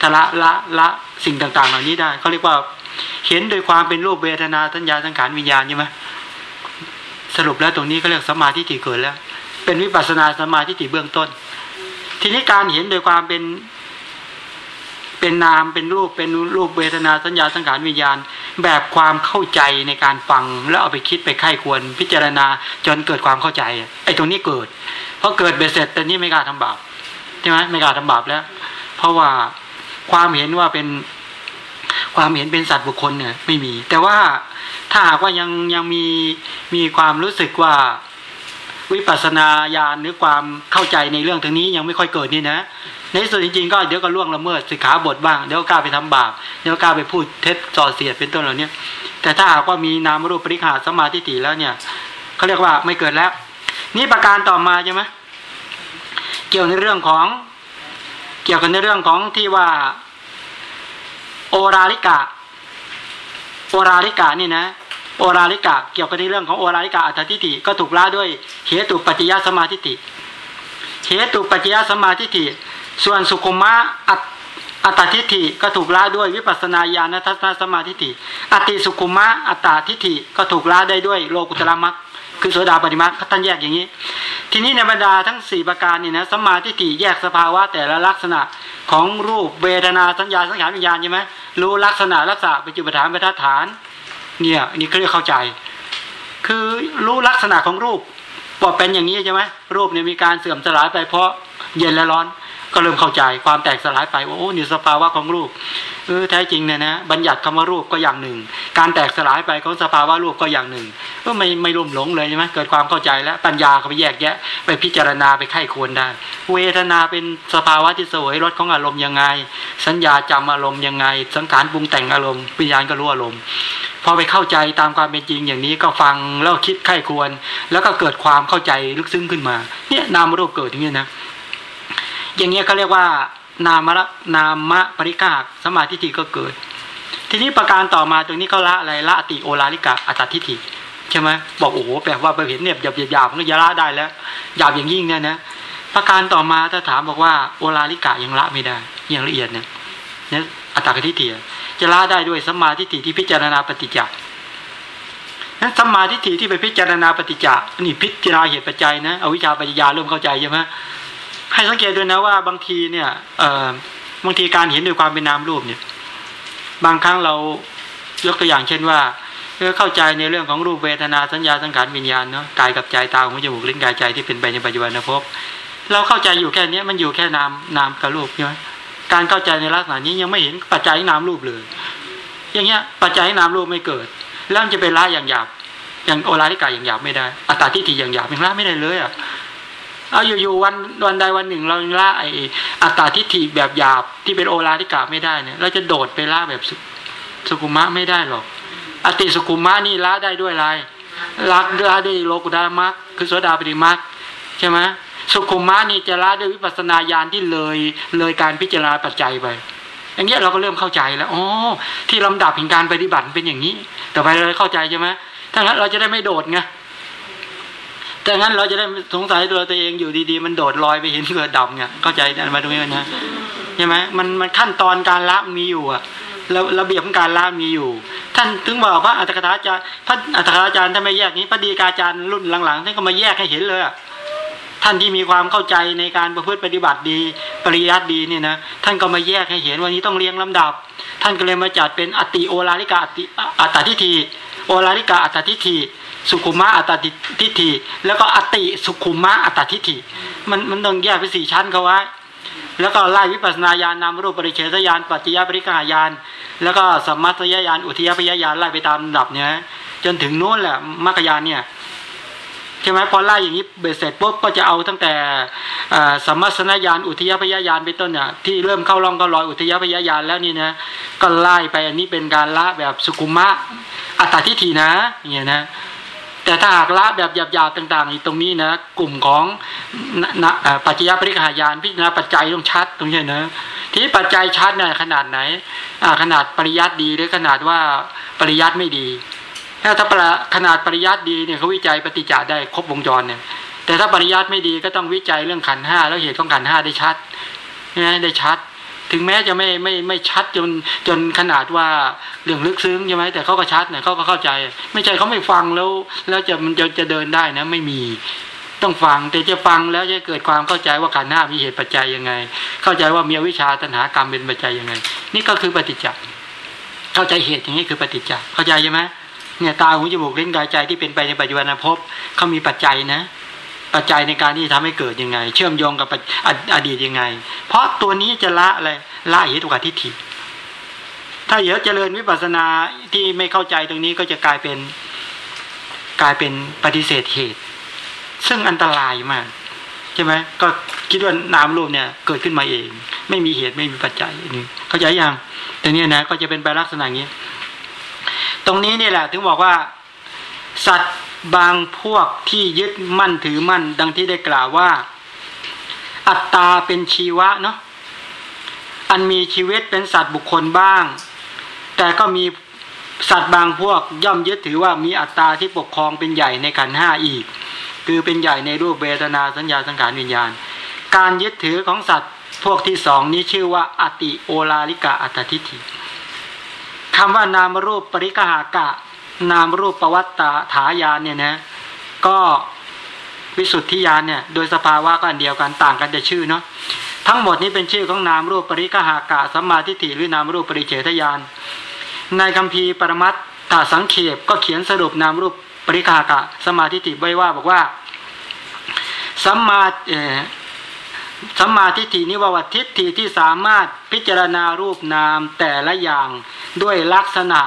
ทละละละสิ่งต่าง ๆ เหล่านี้ได้เขาเรียกว่าเห็นโดยความเป็นรูปเวทนาสัญญาสังขารวิญญาณใช่ไหมสรุปแล้วตรงนี้ก็เรียกสมาธิถี่เกิดแล้ว เป็นวิปัสสนาสมาธิถี่เบื้องต้น ทีนี้การเห็นโดยความเป็น เป็นนามเป็นรูปเป็นรูปเวทนาสัญญาสังขารวิญญาณ แบบความเข้าใจในการฟังแล้วเอาไปคิดไปไข้ควรพิจารณาจนเกิดความเข้าใจไอ้ตรงนี้เกิดเพราะเกิดเบสเสร็จแต่นี่ไม่กล้าทำบาปใช่ไหมไม่กล้าทำบาปแล้ว เพราะว่าความเห็นว่าเป็นความเห็นเป็นสัตว์บุคคลเนี่ยไม่มี แต่ว่าถ้าหากว่ายังยังมีมีความรู้สึกว่าวิปัสสนาญาณหรือความเข้าใจในเรื่องตรงนี้ยังไม่ค่อยเกิดนี่นะ ในที่สุดจริงๆก็เดี๋ยวก็ล่วงละเมิดสิกขาบทบ้างเดี๋ยวกล้าไปทำบาปเดี๋ยวกล้าไปพูดเท็จส่อเสียดเป็นต้นเหล่านี้แต่ถ้าหากว่ามีนามรูปปริฆาสมาธิติแล้วเนี่ยเขาเรียกว่าไม่เกิดแล้ว นี่ประการต่อมาใช่ไหมเกี่ยวในเรื่องของ เกี่ยวกันในเรื่องของที่ว่า โอราลิกะ โอราลิกะนี่นะโอราลิกะ เกี่ยวกับในเรื่องของโอราลิกะอัตติติก็ถูกละด้วยเหตุปัจจยสมาธิติเหตุปัจจยสมาธิติ ส่วนสุขุมะอัตอัตทิฏฐิก็ถูกละด้วยวิปัสนาญาณทัศนสมาธิฏฐิอติสุขุมะอัตตาทิฏฐิก็ถูกละได้ด้วยโลกุตละมัคคือโสดาปฏิมัคท่านแยกอย่างนี้ ทีนี้ในบรรดาทั้ง 4 ประการนี่นะสมาธิฏฐิแยกสภาวะแต่ละลักษณะของรูปเวทนาสัญญาสังขารวิญญาณใช่ไหมรู้ลักษณะลักษณะปัจจุบันฐานปัฐาน เนี่ยนนี้เขาเรียกเข้าใจ คือรู้ลักษณะของรูปว่าเป็นอย่างนี้ใช่ไหมรูปเนี่ยมีการเสื่อมสลายไปเพราะเย็นและร้อน ก็เริ่มเข้าใจความแตกสลายไปว่าโอ้นี่สภาวะของรูปเออแท้จริงเนี่ยนะบัญญัติคำว่ารูปก็อย่างหนึ่ง การแตกสลายไปของสภาวะรูปก็อย่างหนึ่งก็ไม่ไม่ลุ่มหลงเลยใช่ไหมเกิดความเข้าใจแล้วปัญญาเขาไปแยกแยะ ไปพิจารณาไปไข้ควรได้ เวทนาเป็นสภาวะที่สวยรสของอารมณ์ยังไง สัญญาจำอารมณ์ยังไง สังขารปรุงแต่งอารมณ์วิญญาณก็รู้อารมณ์พอไปเข้าใจตามความเป็นจริงอย่างนี้ก็ฟังแล้วคิดไข้ควร แล้วก็เกิดความเข้าใจลึกซึ้งขึ้นมา เนี่ยนามรูปเกิดอย่างนี้นะ อย่างเงี้ยเขาเรียกว่านามะนามะปริกาสมาธิฏฐิก็เกิด ทีนี้ประการต่อมาตรงนี้เขาละอะไรละอติโอลาลิกะอัตติฐิใช่ไหมบอกโอ้โหแปลว่าไปเห็นเนี่ยหยาบหยาบมันก็ยาละได้แล้วหยาบอย่างยิ่งเนี่ยนะประการต่อมาถ้าถามบอกว่าโอลาลิกะยังละไม่ได้ย่างละเอียดเนี่ยเนี่ยอัตตทิฏฐิจะละได้ด้วยสมาธิฏฐิที่พิจารณาปฏิจจ์นั้นสมาธิฏฐิที่ไปพิจารณาปฏิจจ์นี่พิจารณาเหตุปัจจัยนะอวิชชาปัญญาเริ่มเข้าใจใช่ไหม ให้สังเกตด้วยนะว่าบางทีเนี่ยเอ่อบางทีการเห็นด้วยความเป็นนามรูปเนี่ย บางครั้งเรายกตัวอย่างเช่นว่าเพื่อเข้าใจในเรื่องของรูปเวทนาสัญญาสังขารวิญญาณเนาะกายกับใจตาหูจมูกลิ้นกายใจที่เป็นไปในปัจจุบันนะพบเราเข้าใจอยู่แค่นี้มันอยู่แค่นามนามกับรูปใช่ไหมการเข้าใจในลักษณะนี้ยังไม่เห็นปัจจัยนามรูปเลย อย่างเงี้ยปัจจัยนามรูปไม่เกิด แล้วมันจะเป็นละอย่างหยาบอย่างโอลาธิกาอย่างหยาบไม่ได้อัตตาทิฏฐิอย่างหยาบยังละไม่ได้เลยอะ เอาอยู่ๆวันวันใดวันหนึ่งเราละไออัตตาทิฏฐิแบบหยาบที่เป็นโอลาธิกาไม่ได้เนี่ย เราจะโดดไปละแบบสุขุมะไม่ได้หรอก อติสุขุมะนี่ละได้ด้วยอะไรละละด้วยโลกุตามักคือโสดาปฏิมักใช่ไหมสุขุมะนี่จะละด้วยวิปัสนาญาณที่เลยเลยการพิจารณาปัจจัยไปอย่างเงี้ยเราก็เริ่มเข้าใจแล้วอ๋อที่ลำดับแห่งการปฏิบัติเป็นอย่างนี้ ต่อไปเราเข้าใจใช่ไหมถ้างั้นเราจะได้ไม่โดดไง แต่งั้นเราจะได้สงสัยตัวตัวเองอยู่ดีๆ มันโดดลอยไปเห็นเกิดดับเนี่ยเข้าใจอันมาตรงนี้นะใช่ไหมมันมันขั้นตอนการละมีอยู่อะแล้วระเบียบของการละมีอยู่ ท่านถึงบอกพระอัตถกถาจารย์พระอัตถกถาจารย์ถ้าไม่แยกนี้พระดีกาจารย์รุ่นหลังๆท่านก็มาแยกให้เห็นเลยอะท่านที่มีความเข้าใจในการประพฤติปฏิบัติดีปริยัติดีเนี่ยนะท่านก็มาแยกให้เห็นวันนี้ต้องเรียงลำดับ ท่านก็เลยมาจัดเป็นอติโอลาลิกาอติอัตตทิฏฐิโอลาลิกาอัตตทิฏฐิ สุขุมะอัตติทิฏฐิแล้วก็อติสุขุมะอัตติทิฏฐิมันมันต้องแยกเป็นสี่ชั้นเขาไว้แล้วก็ไล่วิปัสนาญาณนามรูปปริเฉทญาณปัจจยปริกายานแล้วก็สัมมัตยญาณอุทยพยญาณไล่ไปตามลำดับเนี่ยจนถึงนู้นแหละมรรคญาณเนี่ยใช่ไหมพอไล่อย่างนี้เบ็ดเสร็จปุ๊บก็จะเอาตั้งแต่สัมมัสนญาณอุทยพยญาณเป็นต้นเนี่ยที่เริ่มเข้าร่องก็ลอยอุทยพยญาณแล้วนี่นะก็ไล่ไปอันนี้เป็นการละแบบสุขุมะอัตตาทิฏฐินะอย่างเงี้ยนะ แต่ถ้าหากละแบบหยาบๆต่างๆอีตรงนี้นะ กลุ่มของปัจจัยปริกหายานพิจารณาปัจจัยต้องชัดตรงนี้นะทีนี้ปัจจัยชัดเนี่ยขนาดไหนขนาดปริยัติดีหรือขนาดว่าปริยัติไม่ดี ถ้าถ้าขนาดปริยัติดีเนี่ยเขาวิจัยปฏิจจ์ได้ครบวงจรเนี่ย แต่ถ้าปริยัติไม่ดีก็ต้องวิจัยเรื่องขันห้าแล้วเหตุของขันห้าได้ชัดนะได้ชัด ถึงแม้จะไม่ไม่ไม่ชัดจนจนขนาดว่าเรื่องลึกซึ้งใช่ไหมแต่เขาก็ชัดเนี่ยเขาก็เข้าใจ ไม่ใช่เขาไม่ฟังแล้ว แล้วจะมันจะจะเดินได้นะไม่มีต้องฟังแต่จะฟังแล้วจะเกิดความเข้าใจว่าขันห้ามีเหตุปัจจัยยังไง เข้าใจว่ามีวิชาตัณหากรรมเป็นปัจจัยยังไง นี่ก็คือปฏิจจ์เข้าใจเหตุอย่างนี้คือปฏิจจ์เข้าใจใช่ไหมเนี่ยตาหูจมูกเล่นกายใจที่เป็นไปในปัจจุบันภพเขามีปัจจัยนะ ปัจจัยในการที่ทำให้เกิดยังไง เชื่อมโยงกับอดีตยังไง เพราะตัวนี้จะละอะไรละเหตุกาทิฏฐิถ้าเยอะเจริญวิปัสสนาที่ไม่เข้าใจตรงนี้ก็จะกลายเป็นกลายเป็นปฏิเสธเหตุ ซึ่งอันตรายมากใช่ไหมก็คิดว่านามรูปเนี่ยเกิดขึ้นมาเอง ไม่มีเหตุไม่มีปัจจัยนี่เข้าใจยังแต่เนี่ยนะก็จะเป็นไปลักษณะอย่างนี้ ตรงนี้นี่แหละ ถึงบอกว่า สัตว์ บางพวกที่ยึดมั่นถือมั่น ดังที่ได้กล่าวว่า อัตตาเป็นชีวะเนาะอันมีชีวิตเป็นสัตว์บุคคลบ้าง แต่ก็มีสัตว์บางพวกย่อมยึดถือว่ามีอัตตาที่ปกครองเป็นใหญ่ในขันห้าอีก คือเป็นใหญ่ในรูปเวทนาสัญญาสังขารวิญญาณ การยึดถือของสัตว์พวกที่สองนี้ชื่อว่าอติโอลาลิกาอัตติทิคำว่านามรูปปริกหากะ นามรูปประวัตตาถายานเนี่ยนะ ก็วิสุทธิยานเนี่ย โดยสภาวะก็อันเดียวกันต่างกันแต่ชื่อเนาะทั้งหมดนี้เป็นชื่อของนามรูปปริกหากะสัมมาทิฏฐิหรือนามรูปปริเฉทยานในคัมภีปรมัตถสังเขปก็เขียนสรุปนามรูปปริกหากะสัมมาทิฏฐิไว้ว่าบอกว่าสัมมาสัมมาทิฏฐินิววัตทิฏฐิที่สามารถพิจารณารูปนามแต่ละอย่างด้วยลักษณะ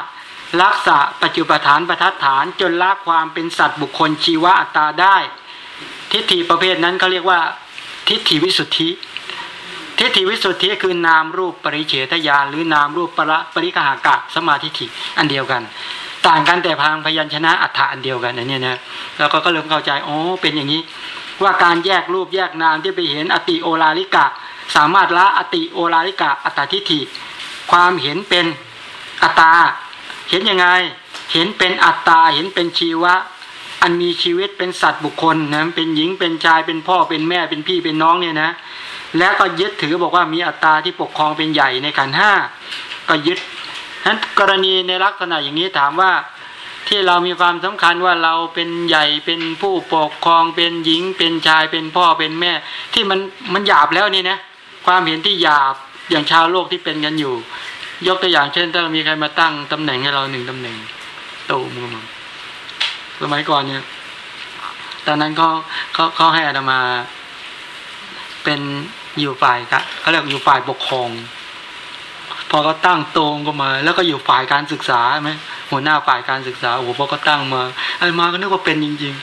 ลักษะปัจจุปฐานประทัดฐานจนละความเป็นสัตว์บุคคลชีวะอัตตาได้ ทิฏฐิประเภทนั้นเขาเรียกว่า ทิฏฐิวิสุทธิ ทิฏฐิวิสุทธิคือนามรูปปริเฉทญาณหรือนามรูปประปริกหากะสมาธิฐิอันเดียวกัน ต่างกันแต่พางพยัญชนะอัฏฐะอันเดียวกันอันนี้นะแล้วก็เริ่มเข้าใจโอ๋อเป็นอย่างนี้ ว่าการแยกรูปแยกนามที่ไปเห็นอติโอลาลิกะ สามารถละอติโอลาลิกะอัตติทิความเห็นเป็นอัตตา เห็นยังไง เห็นเป็นอัตตา เห็นเป็นชีวะ อันมีชีวิตเป็นสัตว์บุคคลนะเป็นหญิงเป็นชายเป็นพ่อเป็นแม่เป็นพี่เป็นน้องเนี่ยนะ แล้วก็ยึดถือบอกว่ามีอัตตาที่ปกครองเป็นใหญ่ในขันห้าก็ยึดนั้นกรณีในลักษณะอย่างนี้ถามว่าที่เรามีความสำคัญว่าเราเป็นใหญ่เป็นผู้ปกครองเป็นหญิง เป็นชายเป็นพ่อเป็นแม่ ที่มันมันหยาบแล้วนี่นะความเห็นที่หยาบอย่างชาวโลกที่เป็นกันอยู่ ยกตัวอย่างเช่น ถ้ามีใครมาตั้งตำแหน่งให้เราหนึ่งตำแหน่งโตมือมาสมัยก่อนเนี่ย ตอนนั้นเขาเขาเขาให้อาตมาเป็นอยู่ฝ่ายกะเขาเรียกอยู่ฝ่ายปกครอง พอเขาตั้งตรงก็มา แล้วก็อยู่ฝ่ายการศึกษาไหมหัวหน้าฝ่ายการศึกษาโอ้โหพอก็ตั้งมาไอ้มาก็นึกว่าเป็นจริง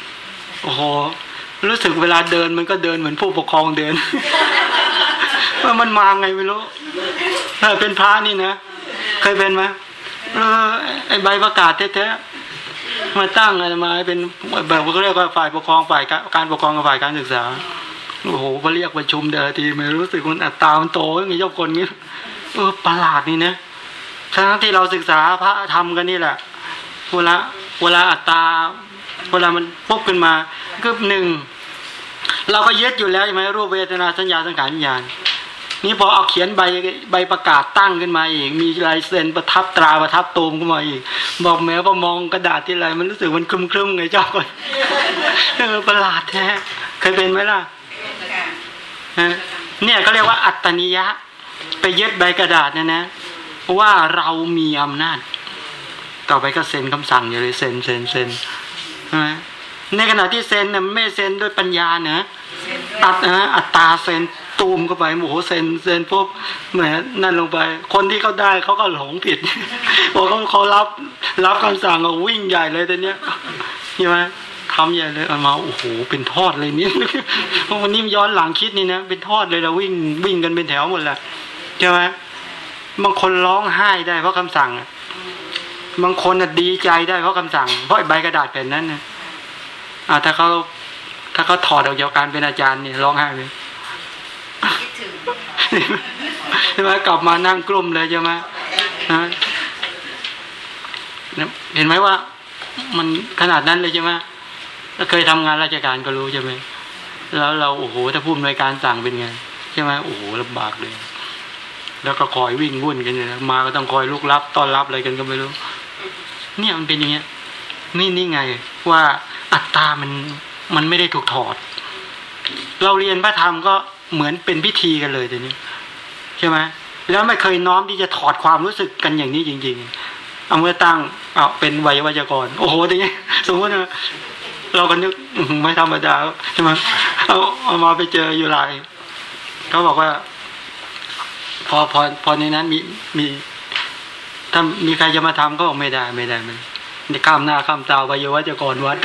ๆ โอ้โห รู้สึกเวลาเดินมันก็เดินเหมือนผู้ปกครองเดินว่ามันมาไงไม่รู้ถ้าเป็นพระนี่นะเคยเป็นไหมเออไอใบประกาศแท้ๆมาตั้งอะไรมาเป็นแบบเขาเรียกว่าฝ่ายปกครองฝ่ายการปกครองกับฝ่ายการศึกษาโอ้โหมาเรียกประชุมเดินทีไม่รู้สึกมันอัตรามันโตอย่างนี้เจ้าคนนี้เออประหลาดนี่นะทั้งที่เราศึกษาพระธรรมกันนี่แหละเวลาเวลาอัตตา เวลามันพบขึ้นมาก็หนึ่งเราก็ยึดอยู่แล้วใช่ไหมรูปเวทนาสัญญาสังขารวิญญาณนี่พอเอาเขียนใบใบประกาศตั้งขึ้นมาอีก มีลายเซ็นประทับตราประทับตูมขึ้นมาอีก บอกแม้พอมองกระดาษที่ไรมันรู้สึกมันคลึ้มๆไงเจ้าก่อนเออประหลาดแท้เคยเป็นไหมล่ะเนี่ยเขาเรียกว่าอัตตนิยะ ไปยึดใบกระดาษเนี่ยนะว่าเรามีอำนาจ ต่อไปก็เซ็นคำสั่งอย่าเลยเซ็นเซ็นเซ็น ใช่ไหมในขณะที่เซ็นเนี่ยไม่เซ็นด้วยปัญญาเนะเซ็นด้วยอัดนะอัตราเซ็นตูมเข้าไปโอ้โหเซ็นเซ็นปุ๊บแหมนั่นลงไป คนที่เขาได้เขาก็หลงผิดพอเขาเขารับรับคำสั่งก็วิ่งใหญ่เลยตอนเนี้ยใช่ไหมทำใหญ่เลยเอามาโอ้โหเป็นทอดเลยเนี่ยวันนี้ย้อนหลังคิดนี่นะเป็นทอดเลยเราวิ่งวิ่งกันเป็นแถวหมดแหละใช่ไหมบางคนร้องไห้ได้เพราะคำสั่งอะ บางคนดีใจได้เพราะคำสั่ง เพราะใบกระดาษแผ่นนั้นนะอ่าถ้าเขาถ้าเขาถอดออกจากการเป็นอาจารย์เนี่ยร้องไห้เลยใช่ไหมกลับมานั่งกลุ่มเลยใช่ไหมนะเห็นไหมว่า มันขนาดนั้นเลยใช่ไหมแล้วเคยทำงานราชการก็รู้ใช่ไหมแล้วเราโอ้โหถ้าผู้อำนการสั่งเป็นไงใช่ไหมโอ้โหลำบากเลย แล้วก็คอยวิ่งวุ่นกันอยู่มาก็ต้องคอยลุกรับต้อนรับอะไรกันก็ไม่รู้ เนี่ยมันเป็นอย่างเงี้ย นี่นี่ไงว่าอัตตามันมันไม่ได้ถูกถอด เราเรียนพระธรรมก็เหมือนเป็นพิธีกันเลยทีนี้ใช่ไหมแล้วไม่เคยน้อมที่จะถอดความรู้สึกกันอย่างนี้จริง ๆ เอาเมื่อตั้งเอาเป็นวัยวจกร โอ้โหทีนี้สมมตินะเราก็นึกไม่ธรรมดาใช่ไหมเอาเอามาไปเจออยู่หลายเขาบอกว่า พอพอพอในนั้นมีมีถ้ามีใครจะมาทำก็ไม่ได้ไม่ได้ม่ได้นี่ข้ามหน้าข้ามตาวัยวจกรวัด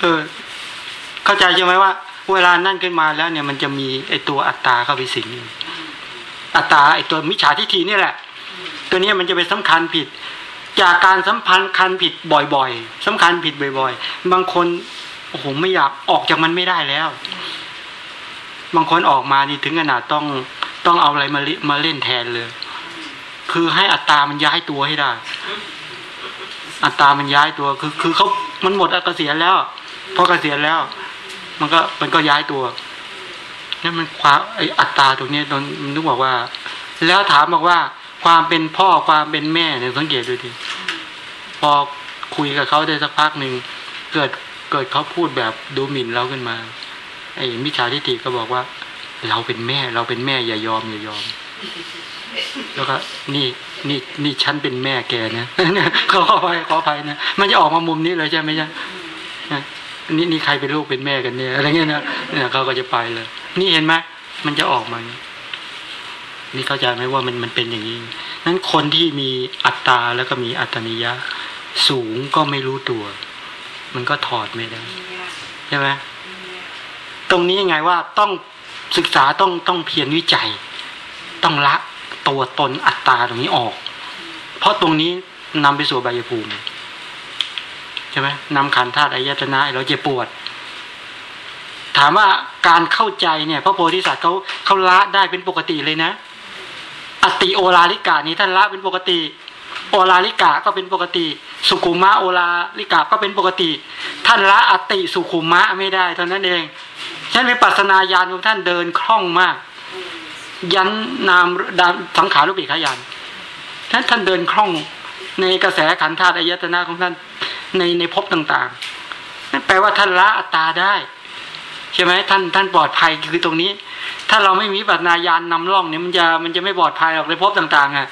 เออ เข้าใจใช่ไหมว่า เวลานั่นขึ้นมาแล้วเนี่ยมันจะมีไอตัวอัตตาเข้าไปสิงอัตตาไอตัวมิจฉาทิฏฐินี่แหละ ตัวนี้มันจะไปสำคัญผิด จากการสัมพันธ์คันผิดบ่อยๆสำคัญผิดบ่อย ๆ บางคนโอ้โหไม่อยากออกจากมันไม่ได้แล้ว บางคนออกมานี่ถึงขนาดต้อง ต้องเอาอะไรมาเล่นมาเล่นแทนเลย คือให้อัตตามันย้ายตัวให้ได้ อัตตามันย้ายตัว คือ คือเขามันหมดเกษียณแล้วพอเกษียณแล้ว มันก็มันก็ย้ายตัวนั่นมันความไออัตตาตรงนี้ตรงมันต้องบอกว่า แล้วถามบอกว่า ความเป็นพ่อความเป็นแม่เนี่ยสังเกตดูดิพอคุยกับเขาได้สักพักหนึ่งเกิดเกิดเขาพูดแบบดูหมิ่นเราขึ้นมาไอ้มิจฉาทิฏฐิก็บอกว่า เราเป็นแม่ เราเป็นแม่อย่ายอมอย่ายอม แล้วก็นี่นี่นี่ฉันเป็นแม่แกนะขออภัยขออภัยนะมันจะออกมามุมนี้เลยใช่ไหมจ๊ะนี่นี่ใครเป็นลูกเป็นแม่กันเนี่ยอะไรเงี้ยนะเนี่ยเขาก็จะไปเลย นี่เห็นไหมมันจะออกมานี้นี่เข้าใจไหมว่ามันมันเป็นอย่างนี้นั้นคนที่มีอัตตาแล้วก็มีอัตนิยะ สูงก็ไม่รู้ตัว มันก็ถอดไม่ได้ใช่ไหมตรงนี้ยังไงว่าต้อง ศึกษาต้องต้องเพียรวิจัย ต้องละตัวตนอัตตาตรงนี้ออก เพราะตรงนี้นำไปสู่ใบายภูมิใช่ไหมนำขันธ์ธาตุอายตนะเราเจ็บปวด ถามว่าการเข้าใจเนี่ย พระโพธิสัตว์เขาเขาละได้เป็นปกติเลยนะ อติโอลาลิกานี้ท่านละเป็นปกติโอลาลิกาก็เป็นปกติ สุขุมะโอลาลิกาก็เป็นปกติ ท่านละอติสุขุมะไม่ได้เท่านั้นเอง ฉะนั้นวิปัสสนาญาณของท่านเดินคล่องมาก ยันนามดามสังขารุปิขยันท่านท่านเดินคล่องในกระแสขันธาตุอายตนะของท่านในในภพต่างๆ นั่นแปลว่าท่านละอัตตาได้ ใช่ไหมท่านท่านปลอดภัยคือตรงนี้ ถ้าเราไม่มีปัญญายานนำร่องเนี่ยมันจะมันจะไม่ปลอดภัยหรอกในภพต่างๆอะ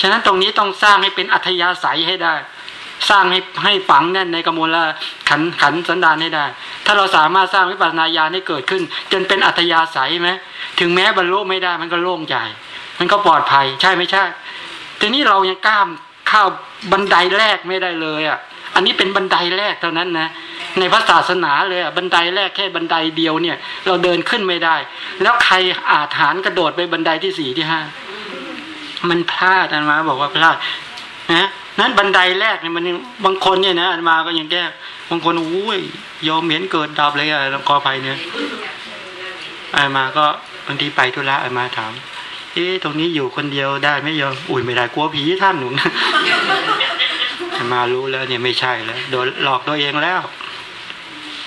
ฉะนั้นตรงนี้ต้องสร้างให้เป็นอัธยาศัยให้ได้ สร้างให้ให้ฝังแน่นในกมลละขันขันสันดานให้ได้ ถ้าเราสามารถสร้างวิปัสสนาญาณให้เกิดขึ้น จนเป็นอัธยาศัยไหมถึงแม้บรรลุไม่ได้มันก็โล่งใจ มันก็ปลอดภัย ใช่ไม่ใช่ ทีนี้เรายังก้ามข้าวบันไดแรกไม่ได้เลยอะ อันนี้เป็นบันไดแรกเท่านั้นนะ ในพระศาสนาเลยอะบันไดแรกแค่บันไดเดียวเนี่ย เราเดินขึ้นไม่ได้ แล้วใครอาถานกระโดดไปบันไดที่สี่ที่ห้ามันพลาดอันมาบอกว่าพลาดนะ นั้นบันไดแรกเนี่ยมันบางคนเนี่ยนะอันมาก็ยังแก้บางคนอุ้ยยอมเห็นเกิดดับเลยอะขออภัยเนี่ยอันมาก็บางทีไปธุระอันมาถาม เอ๊ะตรงนี้อยู่คนเดียวได้ไหม่ยอมอุ้ยไม่ได้กลัวผีท่านหนูนะมารู้แล้วเนี่ยไม่ใช่แล้วโดนหลอกตัวเองแล้ว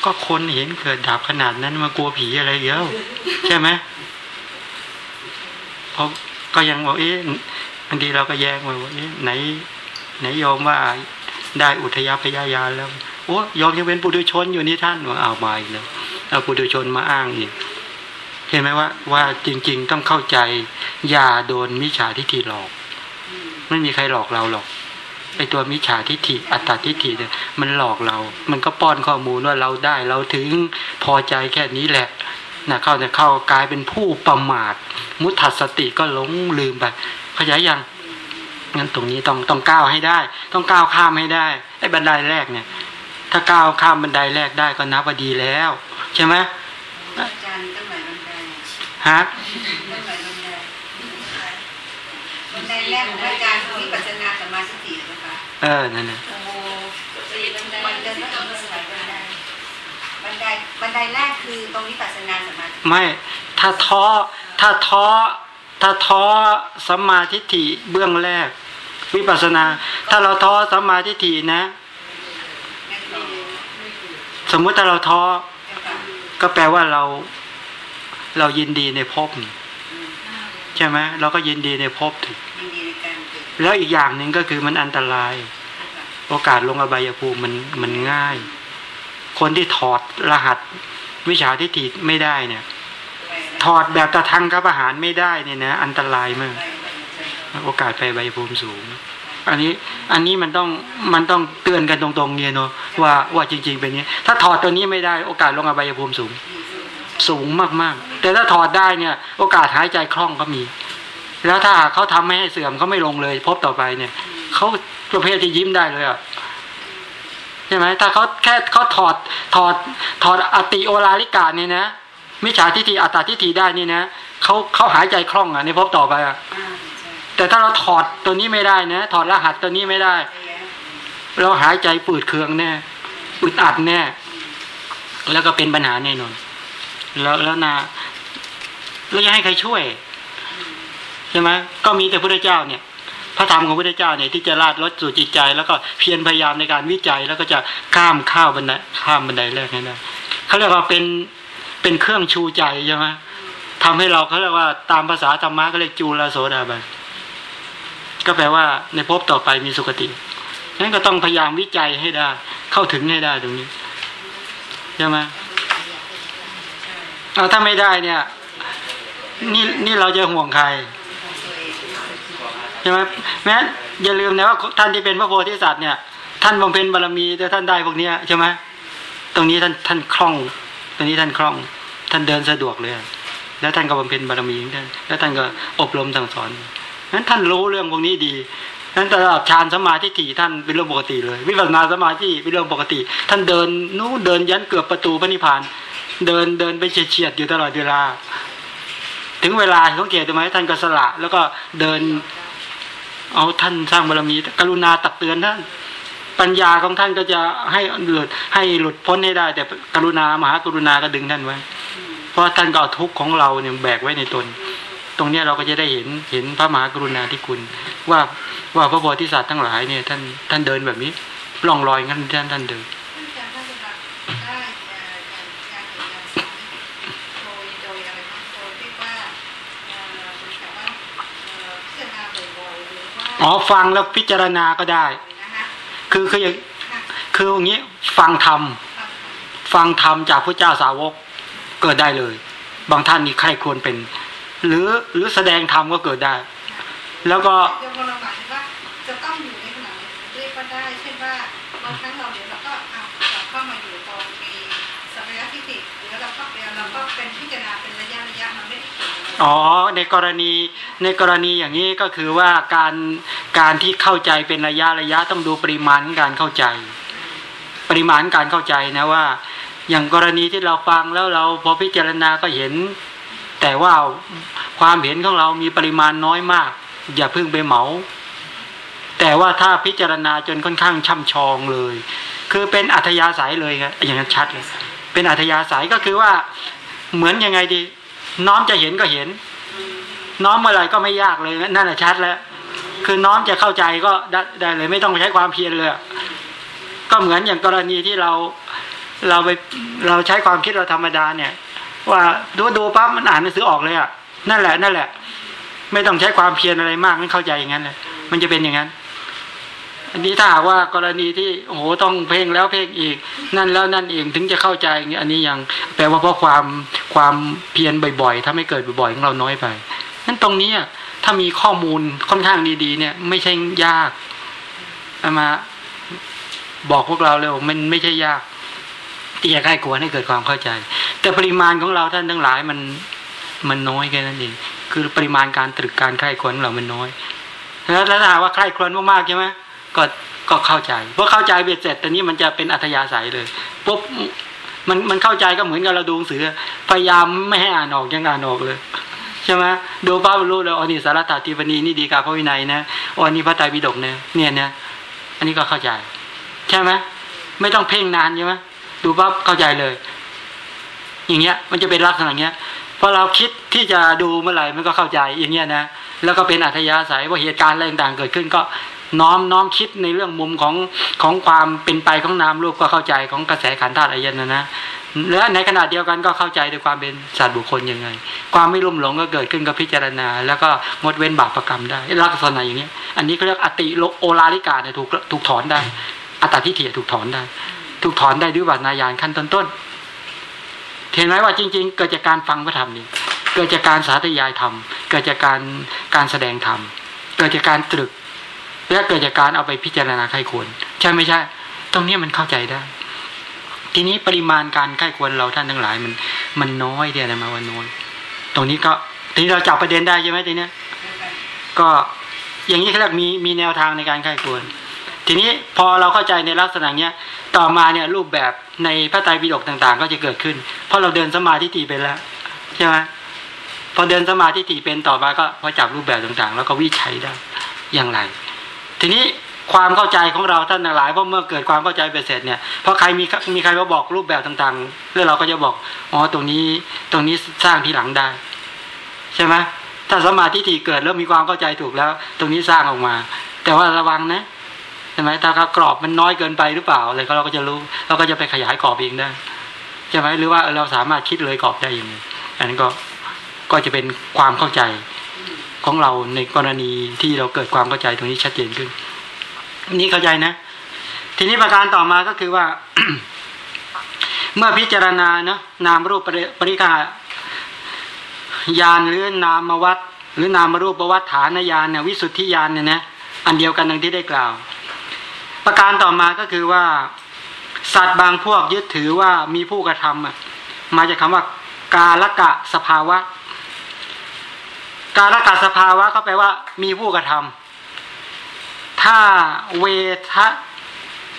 ก็คนเห็นเกิดดับขนาดนั้นมากลัวผีอะไรเยอะใช่ไหมเพราะก็ยังบอกเอ๊ะบางทีเราก็แย้งว่าเอ๊ะไหน ไหนโยมว่าได้อุทยพยายานแล้วโอ้ยอมยังเป็นปุถุชนอยู่นี่ท่านว่าเอามาอีกแล้วเอาปุถุชนมาอ้างอีกเห็นไหมว่า ว่าจริง ๆ ต้องเข้าใจ อย่าโดนมิจฉาทิฏฐิหลอก ไม่มีใครหลอกเราหรอกไอตัวมิจฉาทิฏฐิอัตตาทิฏฐิเนี่ยมันหลอกเรา มันก็ป้อนข้อมูลว่าเราได้เราถึงพอใจแค่นี้แหละนะเข้าจะเข้ากลายเป็นผู้ประมาท มุทัสติก็หลงลืมไปขยายยัง งั้นตรงนี้ต้องต้องก้าวให้ได้ ต้องก้าวข้ามให้ได้ไอ้บันไดแรกเนี่ย ถ้าก้าวข้ามบันไดแรกได้ก็นับว่าดีแล้ว ใช่ไหมอาจารย์ตั้งหลายบันไดฮะตั้งหลายบันไดบันไดแรกของอาจารย์คือวิปัสสนาสมาธิฏฐินะคะเออนั่นน่ะโอ้โหมันเดินไม่ต้องสายบันไดบันไดบันไดแรกคือตรงวิปัสสนาสมาธิไม่ถ้าท้อถ้าท้อถ้าท้อสัมมาทิฏฐิเบื้องแรก วิปัสนา ถ้าเราท้อสัมมาทิฏฐินะ สมมุติถ้าเราท้อก็แปลว่าเรา เรายินดีในภพใช่ไหมเราก็ยินดีในภพแล้วอีกอย่างหนึ่งก็คือมันอันตราย โอกาสลงอบายภูมิมันมันง่าย คนที่ถอดรหัสวิชาทิฏฐิไม่ได้เนี่ย ถอดแบบตะทังกับอาหารไม่ได้เนี่ยนะ อันตรายมาก โอกาสไปใบภูมิสูง อันนี้อันนี้มันต้องมันต้องเตือนกันตรงๆเนี่ยเนาะว่าว่าจริง ๆ เป็นอย่างนี้ ถ้าถอดตัวนี้ไม่ได้โอกาสลงอบายภูมิสูง สูงมากๆ แต่ถ้าถอดได้เนี่ย โอกาสหายใจคล่องก็มี แล้วถ้าเขาทำไม่ให้เสื่อมเขาไม่ลงเลย พบต่อไปเนี่ยเขาประเภทที่ยิ้มได้เลยอะใช่ไหมถ้าเขาแค่เขาถอดถอดถอดอติโอลาลิกาเนี่ยนะมิจฉาทิฏฐิอัตตาทิฏฐิได้นี่นะเขาเขาหายใจคล่องอะในพบต่อไปอะอ่าใช่ แต่ถ้าเราถอดตัวนี้ไม่ได้นะ ถอดรหัสตัวนี้ไม่ได้ เราหายใจปืดเคืองแน่อึดอัดแน่แล้วก็เป็นปัญหาแน่นอน แล้วแล้วนะเราจะให้ใครช่วยใช่ไหมก็มีแต่พระเจ้าเนี่ย พระธรรมของพระเจ้าเนี่ยที่จะลาดลดสู่จิตใจ แล้วก็เพียรพยายามในการวิจัย แล้วก็จะข้ามข้าวบันไดข้ามบันไดแรกนี่ได้เขาเรียกว่าเป็นเป็นเครื่องชูใจใช่ไหมทำให้เราเขาเรียกว่าตามภาษาธรรมะก็เรียกจูลโสดาบัน ก็แปลว่าในภพต่อไปมีสุคตินั้นก็ต้องพยายามวิจัยให้ได้ เข้าถึงให้ได้ตรงนี้ใช่ไหมเอาถ้าไม่ได้เนี่ย นี่นี่เราจะห่วงใครใช่ไหมแม้อย่าลืมนะว่าท่านที่เป็นพระโพธิสัตว์เนี่ย ท่านบำเพ็ญบารมีแต่ท่านได้พวกเนี้ยใช่ไหมตรงนี้ท่านท่านคล่อง ตรงนี้ท่านคล่อง ท่านเดินสะดวกเลย แล้วท่านก็บำเพ็ญบารมีท่านแล้วท่านก็อบรมสั่งสอน นั้นท่านรู้เรื่องพวกนี้ดีนั้นระดับฌานสมาธิถี่ท่านเป็นเรื่องปกติเลย วิปัสสนาสมาธิเป็นเรื่องปกติ ท่านเดินนู้นเดินยันเกือบประตูพระนิพพาน เดินเดินไปเฉียดๆอยู่ตลอดเวลา ถึงเวลาสังเกตดูไหมท่านก็สละ แล้วก็เดิน เอาท่านสร้างบารมี กรุณาตักเตือนท่านปัญญาของท่านก็จะให้หลุดให้หลุดพ้นให้ได้ แต่กรุณามหากรุณาก็ดึงท่านไว้ เพราะท่านก็เอาทุกข์ของเราเนี่ยแบกไว้ในตน ตรงนี้เราก็จะได้เห็นเห็นพระมหากรุณาธิคุณ ว่าว่าพระโพธิสัตว์ทั้งหลายเนี่ยท่านท่านเดินแบบนี้ล่องรอยงั้นท่านท่านเดินอ๋อฟังแล้วพิจารณาก็ได้ คือคืออย่างคืออย่างนี้ฟังธรรมฟังธรรมจากพระเจ้าสาวกเกิดได้เลย บางท่านนี่ใครควรเป็น หรือหรือแสดงธรรมก็เกิดได้ แล้วก็โยมเราหมายถึงว่าจะต้องอยู่ในขณะไหนเรียกว่าได้เช่นว่าบางครั้งเราเดี๋ยวเราก็เอาเราเข้ามาอยู่ตรงมีสัมยทิฏฐิหรือเราก็เดี๋ยวเราก็เป็นพิจารณาเป็นระยะระยะมันไม่ได้เกี่ยวกันอ๋อในกรณีในกรณีอย่างนี้ก็คือว่าการการที่เข้าใจเป็นระยะระยะต้องดูปริมาณของการเข้าใจ ปริมาณการเข้าใจนะว่า อย่างกรณีที่เราฟังแล้วเราพอพิจารณาก็เห็น แต่ว่าความเห็นของเรามีปริมาณน้อยมาก อย่าเพิ่งไปเหมา แต่ว่าถ้าพิจารณาจนค่อนข้างช่ำชองเลย คือเป็นอัธยาศัยเลยครับอย่างนั้นชัดเลยเป็นอัธยาศัยก็คือว่าเหมือนยังไงดี น้อมจะเห็นก็เห็น น้อมเมื่อไหร่ก็ไม่ยากเลยนั่นแหละชัดแล้วคือน้อมจะเข้าใจก็ได้ได้เลย ไม่ต้องใช้ความเพียรเลย ก็เหมือนอย่างกรณีที่เราเราไปเราใช้ความคิดเราธรรมดาเนี่ย ว่าดูดูปั๊บมันอ่านหนังสือออกเลยอะนั่นแหละนั่นแหละ ไม่ต้องใช้ความเพียรอะไรมากนั่นเข้าใจอย่างนั้นเลยมันจะเป็นอย่างนั้น อันนี้ถ้าหากว่ากรณีที่โอ้โหต้องเพ่งแล้วเพ่งอีก นั่นแล้วนั่นเองถึงจะเข้าใจอย่างนี้อันนี้ยังแปลว่าเพราะความความเพียรบ่อยๆ ถ้าไม่เกิดบ่อยๆของเราน้อยไปนั้นตรงนี้ถ้ามีข้อมูลค่อนข้างดีๆ เนี่ย ไม่ใช่ยากเอามาบอกพวกเราเลยว่ามันไม่ใช่ยากที่จะใกล้ควให้เกิดความเข้าใจ แต่ปริมาณของเราท่านทั้งหลายมันมันน้อยแค่นั้นเองคือปริมาณการตรึกการใคร่ควรเรามันน้อยแล้วถ้าหากว่าใคร่ควรมากๆใช่ไหมก็ก็เข้าใจเพราะเข้าใจเบียดเสร็จต่นี้มันจะเป็นอัธยาศัยเลยปุ๊บมันมันเข้าใจก็เหมือนกับเราดูหนังสือ พยายามไม่ให้อ่านออกยังอ่านออกเลยใช่ไหมดูป้ารู้แล้วอ๋อนี่สารตติปณีนี่ดีกาพระวินัยนะอ๋อนี่พระไตรปิฎกเนะเนี่ยนะอันนี้ก็เข้าใจ ใช่ไหมไม่ต้องเพ่งนานใช่ไหมดูปั๊บเข้าใจเลย อย่างเงี้ยมันจะเป็นลักษณะเงี้ยพอเราคิดที่จะดูเมื่อไหร่มันก็เข้าใจอย่างเงี้ยนะแล้วก็เป็นอัธยาศัยว่าเหตุการณ์อะไรต่างๆเกิดขึ้นก็น้อมน้อมคิดในเรื่องมุมของของความเป็นไปของนามรูปก็เข้าใจของกระแสขันธ์ธาตุอายนะนะและในขณะเดียวกันก็เข้าใจในความเป็นสัตว์บุคคลยังไง ความไม่ลุ่มหลงก็เกิดขึ้นกับพิจารณา แล้วก็งดเว้นบาปรกรรมได้ลักษณะอย่างนี้อันนี้เขาเรียกอติโอลาลิกาเนี่ยถูกถูกถอนได้ อัตตาทิฏฐิถูกถอนได้ ถูกถอนได้ด้วยวัฒนายานขั้นต้นต้น เห็นไหมว่าจริง ๆ เกิดจากการฟังพระธรรมนี่เกิดจากการสาธยายธรรม เกิดจากการการแสดงธรรม เกิดจากการตรึก และเกิดจากการเอาไปพิจารณาใครควร ใช่ไม่ใช่ ตรงนี้มันเข้าใจได้ ทีนี้ปริมาณการใกล้ควรเราท่านทั้งหลายมัน มันน้อยเดียวนะมาวันน้อยตรงนี้ก็ทีนี้เราจับประเด็นได้ใช่ไหมทีนี้ก็อย่างนี้เขาเรียกมีมีแนวทางในการใกล้ควร ทีนี้พอเราเข้าใจในลักษณะเนี้ยต่อมาเนี่ยรูปแบบในพระไตรปิฎกต่างๆ ก็จะเกิดขึ้น เพราะเราเดินสมาธิถี่เป็นแล้วใช่ไหมพอเดินสมาธิถี่เป็นต่อมาก็พอจับรูปแบบต่างๆ แล้วก็วิจัยได้อย่างไร ทีนี้ความเข้าใจของเราท่านหลายเพราะเมื่อเกิดความเข้าใจไปเสร็จเนี่ยพอใครมีมีใครมาบอกรูปแบบต่างๆแล้วเราก็จะบอกอ๋อตรงนี้ตรงนี้สร้างทีหลังได้ ใช่ไหมถ้าสมาธิถี่เกิดแล้วมีความเข้าใจถูกแล้ว ตรงนี้สร้างออกมา แต่ว่าระวังนะ ใช่ไหมถ้ากรอบมันน้อยเกินไปหรือเปล่าอะไรก็เราก็จะรู้เราก็จะไปขยายกรอบเองได้ใช่ไหมหรือว่าเราสามารถคิดเลยกรอบได้ยังไงอันนั้นก็ก็จะเป็นความเข้าใจของเราในกรณีที่เราเกิดความเข้าใจตรงนี้ชัดเจนขึ้นนี่เข้าใจนะ ทีนี้ประการต่อมาก็คือว่า เมื่อพิจารณาเนาะนามรูปปริกายานหรือนามวัดหรือนามรูปประวัติฐานญาณเนี่ยวิสุทธิญาณเนี่ยนะอันเดียวกันดังที่ได้กล่าว ประการต่อมาก็คือว่า สัตว์บางพวกยึดถือว่ามีผู้กระทำอะมาจากคาว่ากาลกะสภาวะ กาลกะสภาวะเขาแปลว่า มีผู้กระทำถ้าเวทะ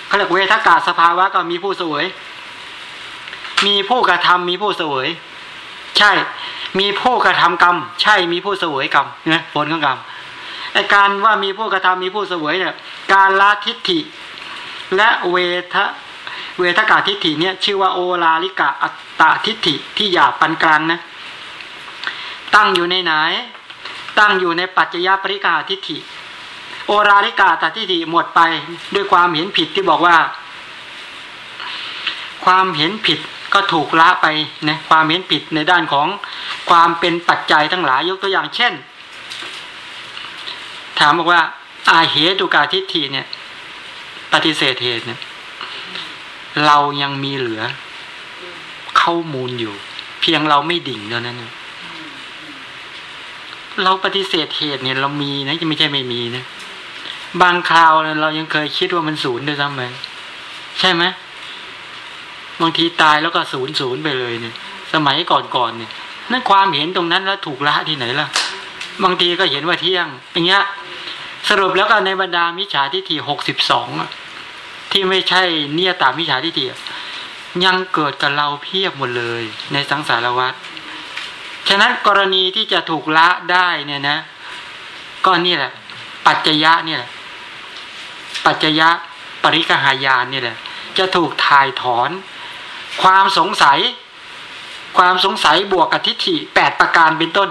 เขาเรียกเวทกะสภาวะก็มีผู้เสวย มีผู้กระทำมีผู้เสวย ใช่ มีผู้กระทำกรรม ใช่มีผู้เสวยกรรมนะผลของกรรม ไอการว่ามีผู้กระทำมีผู้เสวยเนี่ย การละทิฏฐิ และเวทะเวทกาทิฏฐิเนี่ยชื่อว่าโอลาลิกะอัตตาทิฏฐิที่หยาบปานกลางนะ ตั้งอยู่ในไหน ตั้งอยู่ในปัจจยปริกาทิฏฐิ โอราลิกาตทิฏฐิหมดไปด้วยความเห็นผิดที่บอกว่า ความเห็นผิดก็ถูกละไปนะความเห็นผิดในด้านของความเป็นปัจจัยทั้งหลายยกตัวอย่างเช่น ถามบอกว่า อาเหตุกาทิฏฐิเนี่ย ปฏิเสธเหตุเนี่ย เรายังมีเหลือข้อมูลอยู่ เพียงเราไม่ดิ่งเท่านั้นเราปฏิเสธเหตุเนี่ยเรามีนะจะไม่ใช่ไม่มีนะบางคราวเรายังเคยคิดว่ามันศูนย์ด้วยซ้ำไปใช่ไหมบางทีตายแล้วก็ศูนย์ศูนย์ไปเลยเนี่ย สมัยก่อนๆเนี่ยนั่นความเห็นตรงนั้นแล้วถูกละที่ไหนล่ะ บางทีก็เห็นว่าเที่ยงอย่างเงี้ย สรุปแล้วก็ในบรรดามิจฉาทิฏฐิหกสิบสองที่ไม่ใช่เนี่ยตามมิจฉาทิฏฐิยังเกิดกับเราเพียบหมดเลย ในสังสารวัฏฉะนั้นกรณีที่จะถูกละได้เนี่ยนะ ก็นี่แหละ ปัจจยะเนี่ยแหละปัจจยะปริกหายานนี่แหละ จะถูกถ่ายถอน ความสงสัย ความสงสัยบวกกับทิฏฐิแปดประการเป็นต้น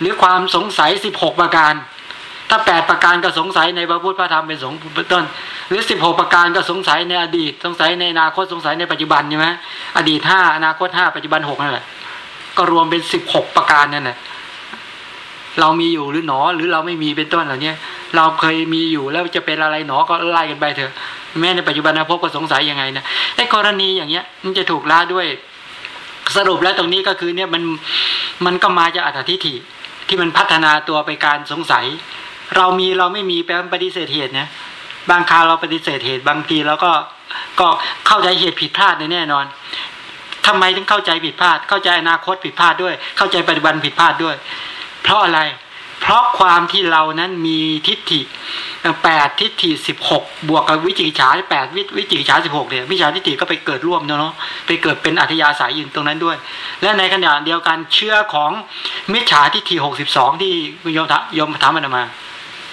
หรือความสงสัยสิบหกประการ ถ้าแปดประการก็สงสัยในพระพุทธพระธรรมเป็นสงเป็นต้น หรือสิบหกประการก็สงสัยในอดีต สงสัยในอนาคตสงสัยในปัจจุบันใช่ไหมอดีตห้าอนาคตห้าปัจจุบันหกนั่นแหละก็รวมเป็นสิบหกประการนั่นแหละเรามีอยู่หรือหนอหรือเราไม่มีเป็นต้นเหล่านี้เราเคยมีอยู่แล้วจะเป็นอะไรหนอก็ไล่กันไปเถอะแม้ในปัจจุบันนะพบก็สงสัยยังไงนะไอ้กรณีอย่างเงี้ย มันจะถูกละด้วย สรุปแล้วตรงนี้ก็คือเนี่ยมันมันก็มาจากอัตถิฐิที่มันพัฒนาตัวไปการสงสัย เรามีเราไม่มีแปลว่าปฏิเสธเหตุนะบางคราวเราปฏิเสธเหตุบางทีเราก็ก็เข้าใจเหตุผิดพลาดในแน่นอนทำไมถึงเข้าใจผิดพลาด เข้าใจอนาคตผิดพลาดด้วย เข้าใจปัจจุบันผิดพลาดด้วย เพราะอะไร เพราะความที่เรานั้นมีทิฏฐิแปดทิฏฐิสิบหกบวกกับวิจิกิจฉาแปดวิจิกิจฉาสิบหกเนี่ยวิชาทิฏฐิก็ไปเกิดร่วมเนาะไปเกิดเป็นอัธยาศัยยู่ตรงนั้นด้วย และในขณะเดียวกันเชื่อของมิจฉาทิฏฐิหกสิบสองที่โยมยมถามมันมา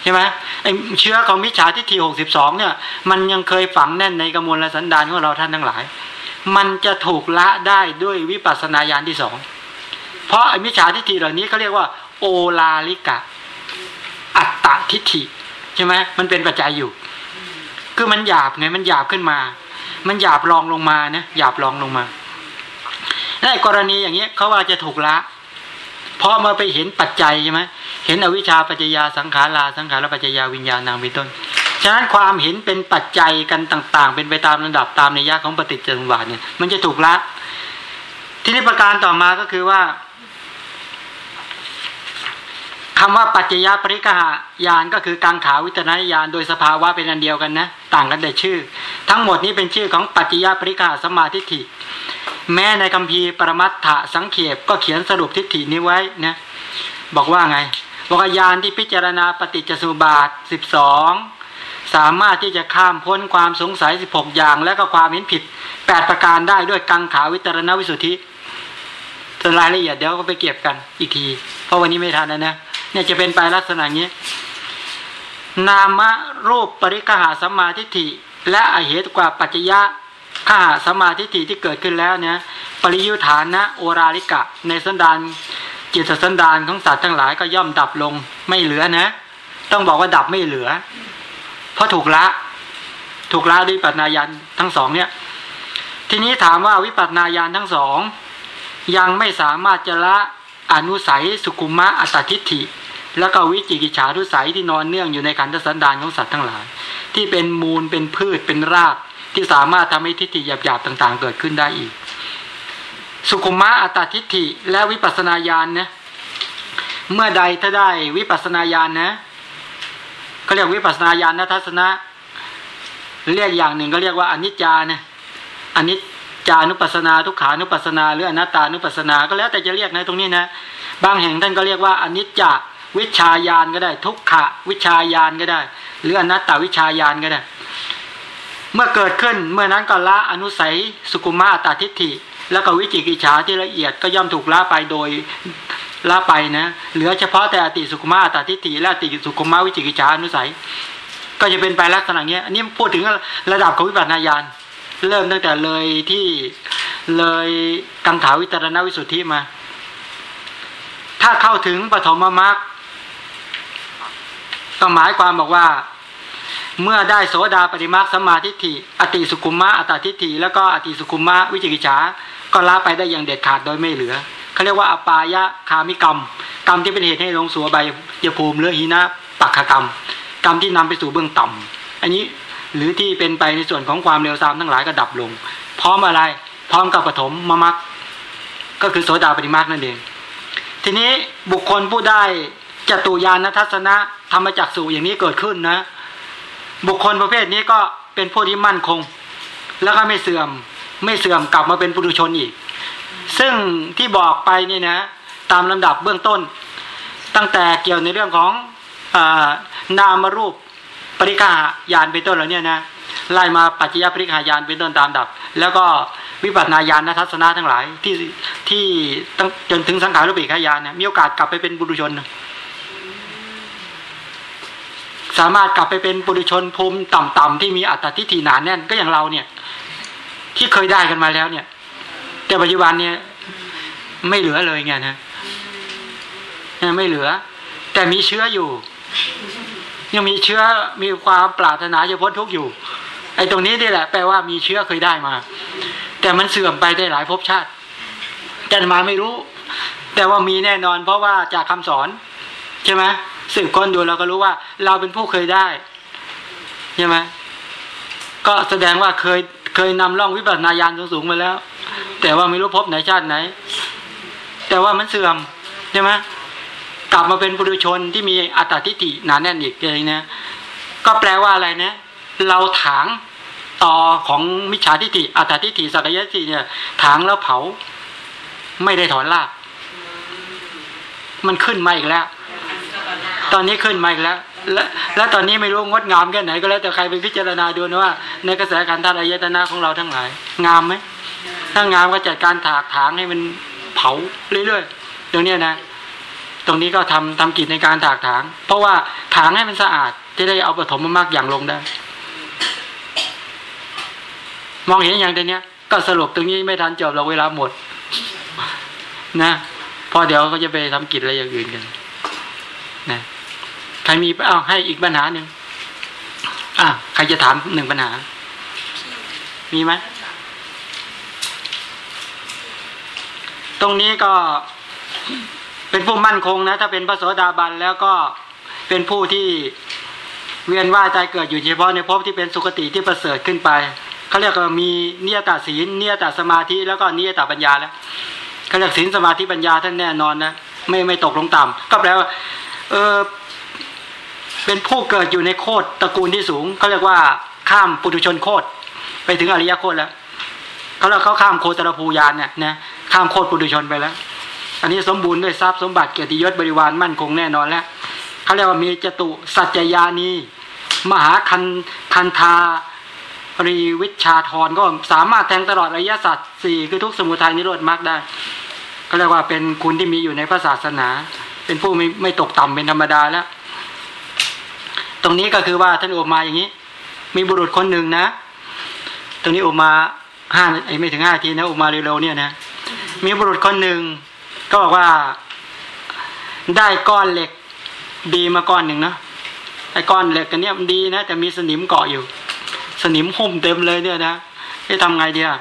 ใช่ไหมไอเชื้อของมิจฉาทิฏฐิหกสิบสองเนี่ย มันยังเคยฝังแน่นในกระมวลสันดานของเราท่านทั้งหลาย มันจะถูกละได้ด้วยวิปัสสนาญาณที่สองเพราะไอมิจฉาทิฏฐิเหล่านี้เขาเรียกว่า โอลาลิกะ อัตตทิฏฐิใช่ไหมมันเป็นปัจจัยอยู่ คือมันหยาบไงมันหยาบขึ้นมา มันหยาบรองลงมานะหยาบรองลงมาในกรณีอย่างเงี้ยเขาว่าจะถูกละ พราะมาไปเห็นปัจจัยใช่ไหมเห็นอวิชชาปัจจยาสังขาราสังขารปัจจยาวิญญาณนางเป็นต้น ฉะนั้นความเห็นเป็นปัจจัยกันต่าง ๆ เป็นไปตามระดับตามในยะของปฏิจจสมุปบาทเนี่ยมันจะถูกละ ที่นี้ประการต่อมาก็คือว่าคำว่าปัจจยปริกหายานก็คือกังขาวิจารณญาณโดยสภาวะเป็นอันเดียวกันนะ ต่างกันแต่ชื่อ ทั้งหมดนี้เป็นชื่อของปัจจยปริกหาสมาธิฐิ แม้ในคัมภีร์ปรมัตถสังเขปก็เขียนสรุปทิฏฐินี้ไว้นะบอกว่าไงบอกยานที่พิจารณาปฏิจจสุบาทสิบสองสามารถที่จะข้ามพ้นความสงสัยสิบหกอย่าง และก็ความเห็นผิดแปดประการได้ด้วยกังขาวิตรณวิสุทธิส่วนรายละเอียดเดี๋ยวก็ไปเก็บกันอีกที เพราะวันนี้ไม่ทันนะนะเนี่ยจะเป็นไปลักษณะนี้ นามรูปปริกหาสมาธิฏฐิ และอเหตุกว่าปัจจยะ ข้าสมาธิที่เกิดขึ้นแล้วเนี่ยปริยุฐานนะโอราลิกะ ในสันดานจิตสันดานของสัตว์ทั้งหลายก็ย่อมดับลงไม่เหลือนะ ต้องบอกว่าดับไม่เหลือ เพราะถูกละ ถูกละด้วยปัจนายันทั้งสองเนี่ย ทีนี้ถามว่าวิปัสนาญาณทั้งสอง ยังไม่สามารถจะละอนุสัยสุขุมะอัตทิฏฐิ แล้วก็วิจิกิจฉาทุสัยที่นอนเนื่องอยู่ในขันธสันดานของสัตว์ทั้งหลาย ที่เป็นมูลเป็นพืชเป็นราก ที่สามารถทำให้ทิฏฐิหยาบๆต่าง ๆ เกิดขึ้นได้อีก สุขุมะอัตทิฏฐิและวิปัสนาญาณนะเมื่อใดถ้าได้วิปัสนาญาณนะเขาเรียกวิปัสนาญาณนะทัศนะ เรียกอย่างหนึ่งก็เรียกว่าอนิจจานะอนิจจานุปัสนาทุกขานุปัสนาหรืออนัตตานุปัสนา ก็แล้วแต่จะเรียกนะตรงนี้นะ บางแห่งท่านก็เรียกว่าอนิจจาวิชายานก็ได้ ทุกขะวิชายานก็ได้ หรืออนัตตาวิชายานก็ได้ เมื่อเกิดขึ้นเมื่อนั้นก็ละอนุสัยสุกุมาตาทิฏฐิ แล้วก็วิจิกิจฉาที่ละเอียดก็ย่อมถูกละไปโดยละไปนะเหลือเฉพาะแต่อติสุกุมาตาทิฏฐิและอติสุกุมาวิจิกิจฉาอนุสัย ก็จะเป็นไปลักษณะเนี้ยอันนี้พูดถึงระดับของวิปัสสนาญาณเริ่มตั้งแต่เลยที่เลยกังขาวิตรณวิสุทธิมา ถ้าเข้าถึงปฐมมรรคก็หมายความบอกว่า เมื่อได้โสดาปฏิมาสมาธิฐิอติสุขุมะอัตติฐิแล้วก็อติสุขุมะวิจิกิจฉาก็ละไปได้อย่างเด็ดขาดโดยไม่เหลือเขาเรียกว่าอปายะคามิกรรม กรรมที่เป็นเหตุให้ลงสัวใบยภูมิเรือหินะปักขกรรม กรรมที่นำไปสู่เบื้องต่ำอันนี้หรือที่เป็นไปในส่วนของความเร็วซามทั้งหลายก็ดับลง พร้อมอะไรพร้อมกับปฐมมมักก็คือโสดาปฏิมาคนั่นเอง ทีนี้บุคคลผู้ได้จตุยานทัศนะธรรมจักสุอย่างนี้เกิดขึ้นนะ บุคคลประเภทนี้ก็เป็นผู้ที่มั่นคง แล้วก็ไม่เสื่อมไม่เสื่อมกลับมาเป็นปุถุชนอีก ซึ่งที่บอกไปนี่นะ ตามลำดับเบื้องต้น ตั้งแต่เกี่ยวในเรื่องของอนามรูปปริกายานเป็นต้นเหล่านี้นะไล่มาปัจจัยปริกายานเป็นต้นตามดับ แล้วก็วิปัสนาญาณทัศนะทั้งหลายที่ที่ตั้งจนถึงสังขารรูปปีกายานเนี่ยมีโอกาสกลับไปเป็นบุรุชน สามารถกลับไปเป็นปุถุชนภูมิต่ำๆที่มีอัตติทีหนานแน่นก็อย่างเราเนี่ย ที่เคยได้กันมาแล้วเนี่ย แต่ปัจจุบันเนี่ย ไม่เหลือเลยไงนะไม่เหลือ แต่มีเชื้ออยู่ ยังมีเชื้อมีความปรารถนาจะพ้นทุกข์อยู่ ไอ้ตรงนี้นี่แหละ แปลว่ามีเชื้อเคยได้มา แต่มันเสื่อมไปได้หลายภพชาติแต่มาไม่รู้ แต่ว่ามีแน่นอน เพราะว่าจากคำสอน ใช่ไหมสืบค้นดูเราก็รู้ว่า เราเป็นผู้เคยได้ใช่ไหมก็แสดงว่าเคยเคยนำร่องวิปัสสนาญาณสูงๆมาแล้ว แต่ว่าไม่รู้พบไหนชาติไหน แต่ว่ามันเสื่อมใช่ไหมกลับมาเป็นปุถุชนที่มีอัตตาทิฏฐิหนาแน่นอีกเลยนะก็แปลว่าอะไรนะ เราถางต่อของมิจฉาทิฏฐิอัตตาทิฏฐิสักยะทิเนี่ยถางแล้วเผา ไม่ได้ถอนราก มันขึ้นมาอีกแล้ว ตอนนี้ขึ้นมาอีกแล้วและและตอนนี้ไม่รู้งดงามแค่ไหนก็แล้วแต่ใครไปพิจารณาดูนะว่า ในกระแสการธาตุอายตนะของเราทั้งหลาย งามไหมถ้างามก็จัดการถากถางให้มันเผาเรื่อยๆตรงนี้นะ ตรงนี้ก็ทำทำกิจในการถากถาง เพราะว่าถางให้มันสะอาดจะได้เอาปฐมมากอย่างลงได้ มองเห็นอย่างเดียวนี้ก็สรุปตรงนี้ไม่ทันจบเราเวลาหมด นะพอเดี๋ยวเขาจะไปทำกิจอะไรอย่างอื่นกัน นะ รมีเอาให้อีกปัญหาหนึ่งอะใครจะถามหนึ่งปัญหา มีไหมตรงนี้ก็เป็นผู้มั่นคงนะ ถ้าเป็นพระโสดาบันแล้วก็เป็นผู้ที่เวียนว่ายตายเกิดอยู่เฉพาะในภพที่เป็นสุคติที่ประเสริฐขึ้นไปเขาเรียกว่ามีเนียตาศีลเนียตาสมาธิแล้วก็เนียตาปัญญาแล้วเขาเรียกศีลสมาธิปัญญาท่านแน่นอนนะไม่ไม่ตกลงต่ำก็แปลว่าเออ เป็นผู้เกิดอยู่ในโคตรตระกูลที่สูงเขาเรียกว่าข้ามปุถุชนโคตรไปถึงอริยโคตรแล้วเขาเรียกเขาข้ามโคตรภูยานเนี่ยนะข้ามโคตรปุถุชนไปแล้ว อันนี้สมบูรณ์ด้วยทรัพย์สมบัติเกียรติยศบริวารมั่นคงแน่นอนแล้วเขาเรียกว่ามีจตุสัจจยานีมหาคันคันธารีวิชาธรก็สามารถแทงตลอดระยะสัตว์สี่คือทุกสมุทัยนิโรธมรรคได้ก็เรียกว่าเป็นคุณที่มีอยู่ในพระศาสนา เป็นผู้ไม่ไม่ตกต่ำเป็นธรรมดาแล้ว ตรงนี้ก็คือว่าท่านอุมาอย่างนี้ มีบุรุษคนหนึ่งนะ ตรงนี้อุมาห้าไม่ถึงห้าทีนะอุมาเร็วๆเนี่ยนะ มีบุรุษคนหนึ่งก็บอกว่าได้ก้อนเหล็กดีมาก้อนหนึ่งนะไอ้ก้อนเหล็กกันเนี้ยมันดีนะ แต่มีสนิมเกาะอยู่ สนิมหุ้มเต็มเลยเนี่ยนะจะทำไงเดีอะ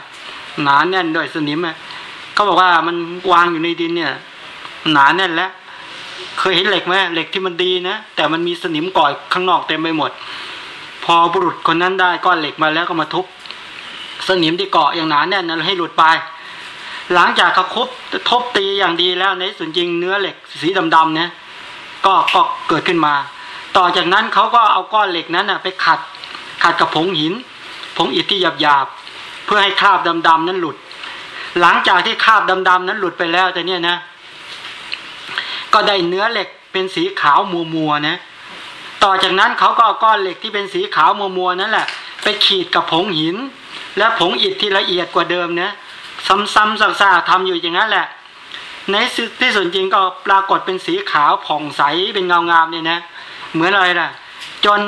หนาแน่นด้วยสนิมอะเขาบอกว่ามันวางอยู่ในดินเนี่ย หนาแน่นแล้ว เคยเห็นเหล็กไหมเหล็กที่มันดีนะ แต่มันมีสนิมก่อยข้างนอกเต็มไปหมด พอบุรุษคนนั้นได้ก้อนเหล็กมาแล้วก็มาทุบสนิมที่เกาะอย่างหนาแน่นนั้นให้หลุดไป หลังจากเขาคบทบตีอย่างดีแล้วในส่วนจริงเนื้อเหล็กสีดำๆเนี่ยก็ก็เกิดขึ้นมา ต่อจากนั้นเขาก็เอาก้อนเหล็กนั้นนะไปขัดขัดกับผงหิน ผงอิฐที่หยาบๆเพื่อให้คราบดำๆนั้นหลุด หลังจากที่คราบดำๆนั้นหลุดไปแล้วแต่เนี่ยนะ ก็ได้เนื้อเหล็กเป็นสีขาวมัวมัวนะ ต่อจากนั้นเขาก็เอาก้อนเหล็กที่เป็นสีขาวมัวมัวนั่นแหละ ไปขีดกับผงหิน และผงอิฐที่ละเอียดกว่าเดิมนะซ้ำๆซากๆทำอยู่อย่างนั้นแหละ ในที่ส่วนจริงก็ปรากฏเป็นสีขาวผ่องใสเป็นเงางามเนี่ยนะ เหมือนอะไรล่ะ จน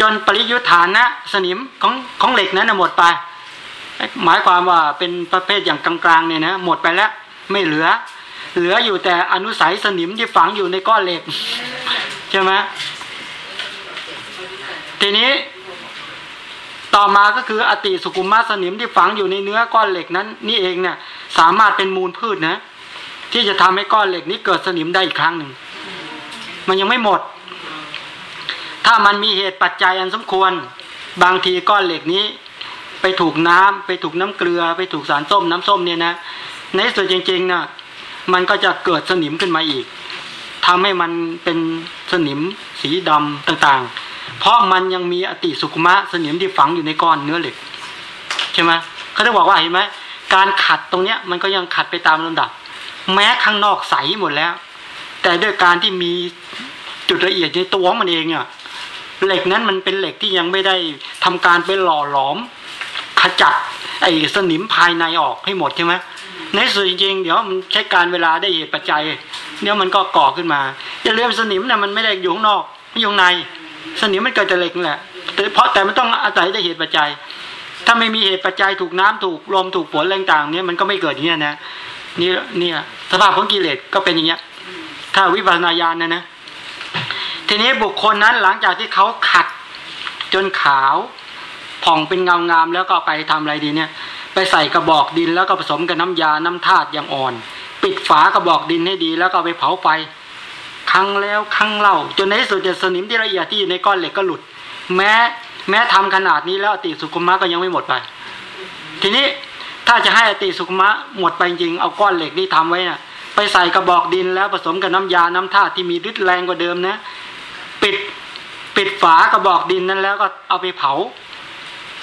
จนปริยุทธานะสนิมของของเหล็กนั้นหมดไป หมายความว่าเป็นประเภทอย่างกลางๆเนี่ยนะหมดไปแล้วไม่เหลือ เหลืออยู่แต่อนุสัยสนิมที่ฝังอยู่ในก้อนเหล็กใช่ไหมทีนี้ต่อมาก็คืออติสุกุมมาสนิมที่ฝังอยู่ในเนื้อก้อนเหล็กนั้น นี่เองเนี่ย สามารถเป็นมูลพืชนะ ที่จะทำให้ก้อนเหล็กนี้เกิดสนิมได้อีกครั้งหนึ่งมันยังไม่หมด ถ้ามันมีเหตุปัจจัยอันสมควร บางทีก้อนเหล็กนี้ ไปถูกน้ำไปถูกน้ำเกลือ ไปถูกสารส้มน้ำส้มเนี่ยนะในส่วนจริงๆนะ่ะ มันก็จะเกิดสนิมขึ้นมาอีกทำให้มันเป็นสนิมสีดำต่างๆ เพราะมันยังมีอติสุขุมะสนิมที่ฝังอยู่ในก้อนเนื้อเหล็กใช่ไหมเขาจะบอกว่าเห็นไหมการขัดตรงเนี้ยมันก็ยังขัดไปตามลำดับ แม้ข้างนอกใสหมดแล้ว แต่ด้วยการที่มีจุดละเอียดในตัวมันเองเนี่ยเหล็กนั้นมันเป็นเหล็กที่ยังไม่ได้ทำการไปหล่อหลอม ขจัดไอ้สนิมภายในออกให้หมดใช่ไหม ในส่วนจริงๆเดี๋ยวมันใช้การเวลาได้เหตุปัจจัย เดี๋ยวมันก็ก่อขึ้นมาอย่าลืมสนิมเนี่ยมันไม่ได้อยู่ข้างนอกไม่อยู่ใน สนิมมันเกิดจากเหล็กแหละเพราะแต่มันต้องอาศัยได้เหตุปัจจัย ถ้าไม่มีเหตุปัจจัยถูกน้ำถูกลมถูกฝนแรงต่างเนี่ยมันก็ไม่เกิดอย่างนี้นะนี่เนี่ยสภาพของกิเลสก็เป็นอย่างเงี้ย ถ้าวิปัสสนาญาณนะนะทีนี้บุคคลนั้นหลังจากที่เขาขัดจนขาวผ่องเป็นเงางามแล้วก็ไปทำอะไรดีเนี่ย ไปใส่กระบอกดินแล้วก็ผสมกับน้ำยาน้ำธาตุอย่างอ่อน ปิดฝากระบอกดินให้ดี แล้วก็ไปเผาไฟครั้งแล้วครั้งเล่า จนในที่สุดเนี่ยสนิมที่ละเอียดที่อยู่ในก้อนเหล็กก็หลุด แม้แม้ทำขนาดนี้แล้วอติสุขุมะก็ยังไม่หมดไป ทีนี้ถ้าจะให้อติสุขุมะหมดไปจริงเอาก้อนเหล็กที่ทำไว้น่ะไปใส่กระบอกดินแล้วผสมกับน้ำยาน้ำธาตุที่มีฤทธิ์แรงกว่าเดิมนะ ปิดปิดฝากระบอกดินนั้นแล้วก็เอาไปเผา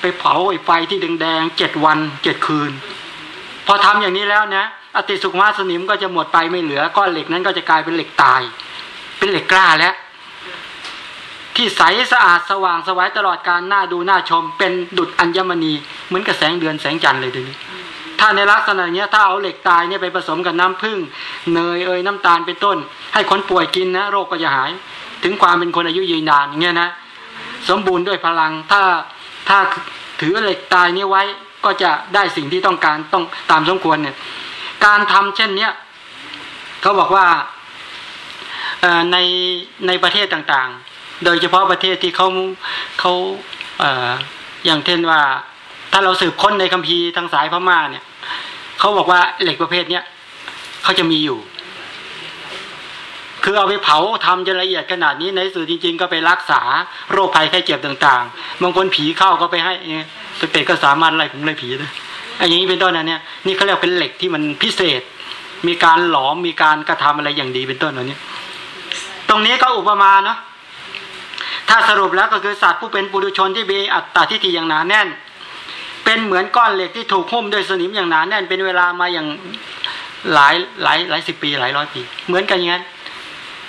ไปเผาไอ้ไฟที่แดงๆเจ็ดวันเจ็ดคืน พอทำอย่างนี้แล้วนะอติสุขมาสนิมก็จะหมดไปไม่เหลือก้อนเหล็กนั้นก็จะกลายเป็นเหล็กตาย เป็นเหล็กกล้าแล้ว ที่ใสสะอาดสว่างสวัยตลอดการหน้าดูหน้าชม เป็นดุจอัญมณีเหมือนกับแสงเดือนแสงจันทร์เลยทีนี้ถ้าในลักษณะเนี้ยถ้าเอาเหล็กตายเนี่ยไปผสมกับน้ำผึ้งเนยเอยน้ำตาลเป็นต้น ให้คนป่วยกินนะโรคก็จะหาย ถึงความเป็นคนอายุยืนนานอย่างเงี้ยนะสมบูรณ์ด้วยพลังถ้า ถ้าถือเหล็กตายนี้ไว้ก็จะได้สิ่งที่ต้องการต้องตามสมควรเนี่ย การทำเช่นเนี้ยเขาบอกว่าในในประเทศต่างๆ โดยเฉพาะประเทศที่เขาเขาเออย่างเช่นว่า ถ้าเราสืบค้นในคัมภีร์ทางสายพม่าเนี่ยเขาบอกว่าเหล็กประเภทเนี้ยเขาจะมีอยู่ คือเอาไปเผาทำจนละเอียดขนาดนี้ในสื่อจริง ๆ ก็ไปรักษาโรคภัยไข้เจ็บต่างๆบางคนผีเข้าก็ไปให้เป็ดก็สามารถไล่ผมไล่ผีได้ไอ้อย่างนี้เป็นต้นนะเนี่ยนี่เขาเรียกเป็นเหล็กที่มันพิเศษ มีการหลอมมีการกระทำอะไรอย่างดีเป็นต้นเหล่านี้ตรงนี้ก็อุปมาเนาะถ้าสรุปแล้วก็คือสัตว์ผู้เป็นปุถุชนที่มีอัตตาทิฏฐิอย่างหนาแน่น เป็นเหมือนก้อนเหล็กที่ถูกหุ้มด้วยสนิมอย่างหนาแน่น เป็นเวลามาอย่างหลายหลายหลายสิบปีหลายร้อยปี เหมือนกันอย่างนั้น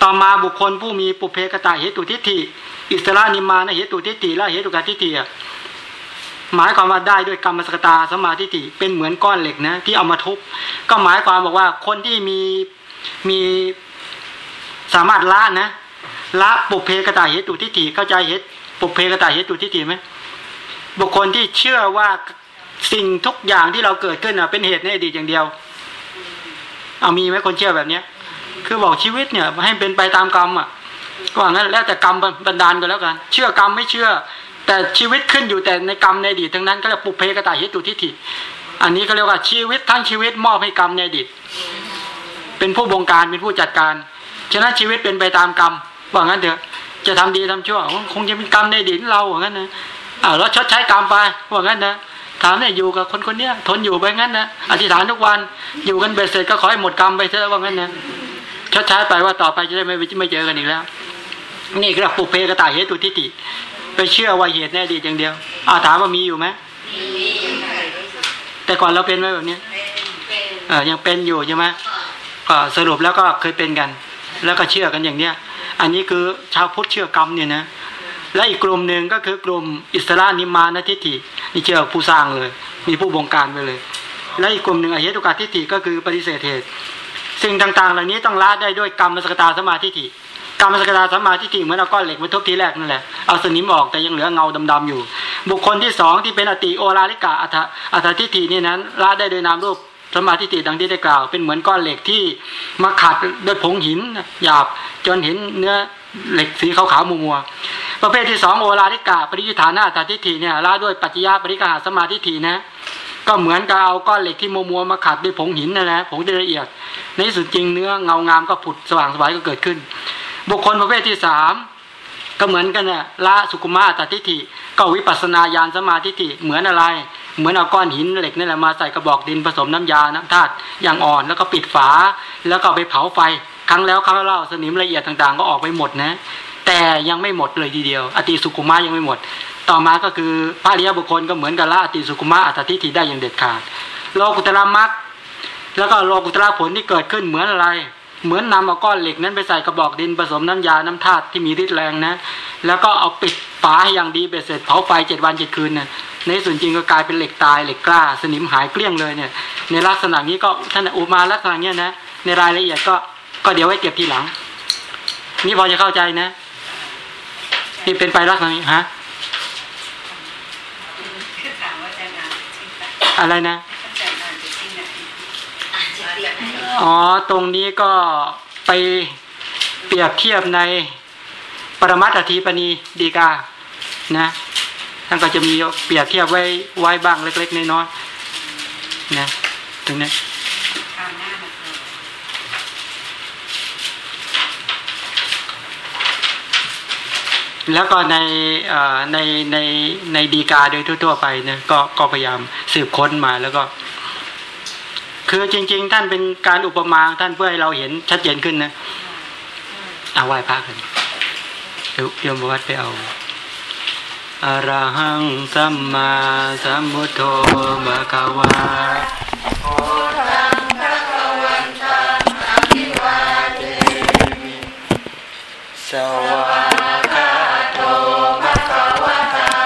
ต่อมาบุคคลผู้มีปุเพกตาเหตุทิฏฐิ อิสระนิมานะเหตุทิฏฐิและเหตุกทิฏฐิหมายความว่าได้ด้วยกรรมสกตาสมาธิฏฐิเป็นเหมือนก้อนเหล็กนะที่เอามาทุบก็หมายความบอกว่าคนที่มีมีสามารถละนะละปุเพกตาเหตุทิฏฐิเข้าใจเหตุปุเพกตาเหตุทิฏฐิไหมบุคคลที่เชื่อว่าสิ่งทุกอย่างที่เราเกิดขึ้นเป็นเหตุในอดีตอย่างเดียว เอามีไหมคนเชื่อแบบเนี้ย คือบอกชีวิตเนี่ยให้เป็นไปตามกรรมอะก็ว่างั้นแล้วแต่กรรมบันดาลกันแล้วกัน เชื่อกรรมไม่เชื่อ แต่ชีวิตขึ้นอยู่แต่ในกรรมในอดีตทั้งนั้นก็เรียกปุเพกตาเหตุทิฏฐิอันนี้ก็เรียกว่าชีวิตทั้งชีวิตมอบให้กรรมในอดีตเป็นผู้บงการเป็นผู้จัดการฉะนั้นชีวิตเป็นไปตามกรรมว่างั้นเถอะ จะทำดีทำชั่วคงจะเป็นกรรมในอดีตเราว่างั้นนะอ่าแล้วชดใช้กรรมไปว่างั้นนะถามเนี่ยอยู่กับคนคนเนี้ยทนอยู่ไปงั้นนะอธิษฐานทุกวันอยู่กันเบ็ดเสร็จก็ขอให้หมดกรรมไปเถอะว่างั้นนะ ชดใช้ไปว่าต่อไปจะได้ไม่ไม่เจอกันอีกแล้ว นี่คือปุเพกตาเหตุทิฏฐิไปเชื่อว่าเหตุแน่ดีอย่างเดียวอาถามว่ามีอยู่ไหมแต่ก่อนเราเป็นไหมแบบนี้เออยังเป็นอยู่ใช่ไหมก็สรุปแล้วก็เคยเป็นกัน แล้วก็เชื่อกันอย่างเนี้ย อันนี้คือชาวพุทธเชื่อกรรมเนี่ยนะและอีกกลุ่มหนึ่งก็คือกลุ่มอิสระนิมานทิฏฐินี่เชื่อผู้สร้างเลย มีผู้บงการไปเลย และอีกกลุ่มหนึ่งอเหตุกาทิฏฐิก็คือปฏิเสธเหตุ สิ่งต่างๆ เหล่านี้ต้องละได้ด้วยกรรมสกตาสมาธิฐิกรรมสกตาสมาธิฐิเหมือนเอาก้อนเหล็กมาทุบทีแรกนั่นแหละเอาสนิมออกแต่ยังเหลือเงาดำๆอยู่ บุคคลที่สองที่เป็นอติโอลาลิกาอัตอัตทิฏฐินี่นั้นละได้โดยนามรูปสมาธิฏฐิดังที่ได้กล่าว เป็นเหมือนก้อนเหล็กที่มาขัดด้วยผงหินหยาบจนเห็นเนื้อเหล็กสีขาวๆมัวๆประเภทที่สองโอลาลิกาปริยุทธานาอัตทิฏฐิเนี่ยละด้วยปัจจยาปริกาสมาธิฏฐินะก็เหมือนกับเอาก้อนเหล็กที่มัวมัวมาขัดด้วยผงหินนะนแหละผงละเอียด ในสุดจริงเนื้อเงางามก็ผุดสว่างสวายก็เกิดขึ้น บุคคลประเภทที่สามก็เหมือนกันนะละสุกุมาตัทิฏฐิก็วิปัสนาญาณสมาธิฐิเหมือนอะไร เหมือนเอาก้อนหินเหล็กนี่แหละมาใส่กระบอกดินผสมน้ำยาน้ำธาตุอย่างอ่อนแล้วก็ปิดฝา แล้วก็ไปเผาไฟ ครั้งแล้วครั้งเล่าสนิมละเอียดต่างๆ ก็ออกไปหมดนะ แต่ยังไม่หมดเลยทีเดียว อติสุกุมายังไม่หมด ต่อมาก็คือพระริยบุคคลก็เหมือนกับละอติสุกุมาอัตติทิได้อย่างเด็ดขาดโลกุตระมัก แล้วก็โลกุตระผลที่เกิดขึ้นเหมือนอะไร เหมือนนำเอาก้อนเหล็กนั้นไปใส่กระบอกดินผสมน้ำยาน้ำธาตุที่มีฤทธิ์แรงนะ แล้วก็เอาปิดฝาให้อย่างดีเบ็ดเสร็จเผาไฟเจ็ดวันเจ็ดคืนนะในส่วนจริงก็กลายเป็นเหล็กตายเหล็กกล้า สนิมหายเกลี้ยงเลยเนี่ย ในลักษณะนี้ก็ท่านอุมาลักษณะนี้นะ ในรายละเอียดก็ก็เดี๋ยวไว้เก็บทีหลัง นี่พอจะเข้าใจนะนี่เป็นไปลักษณะนี้ฮะอะไรนะ อ๋อ ตรงนี้ก็ไปเปรียบเทียบในปรมัตถทีปณีดีกา นะท่านก็จะมีเปรียบเทียบไว้ไว้บ้างเล็ก ๆน้อยๆนะ ตรงนี้แล้วก็ในในในในดีกาโดยทั่ว ๆ ไปเนี่ยก็ก็พยายามสืบค้นมาแล้วก็ คือจริง ๆ ท่านเป็นการอุปมาท่านเพื่อให้เราเห็นชัดเจนขึ้นนะเอาไหว้พระกันเดี๋ยวโยมวัดไปเอาอรหังสัมมาสัมพุทโธมะคาวะโพธังพระวันตังอภิวาเทมิสวา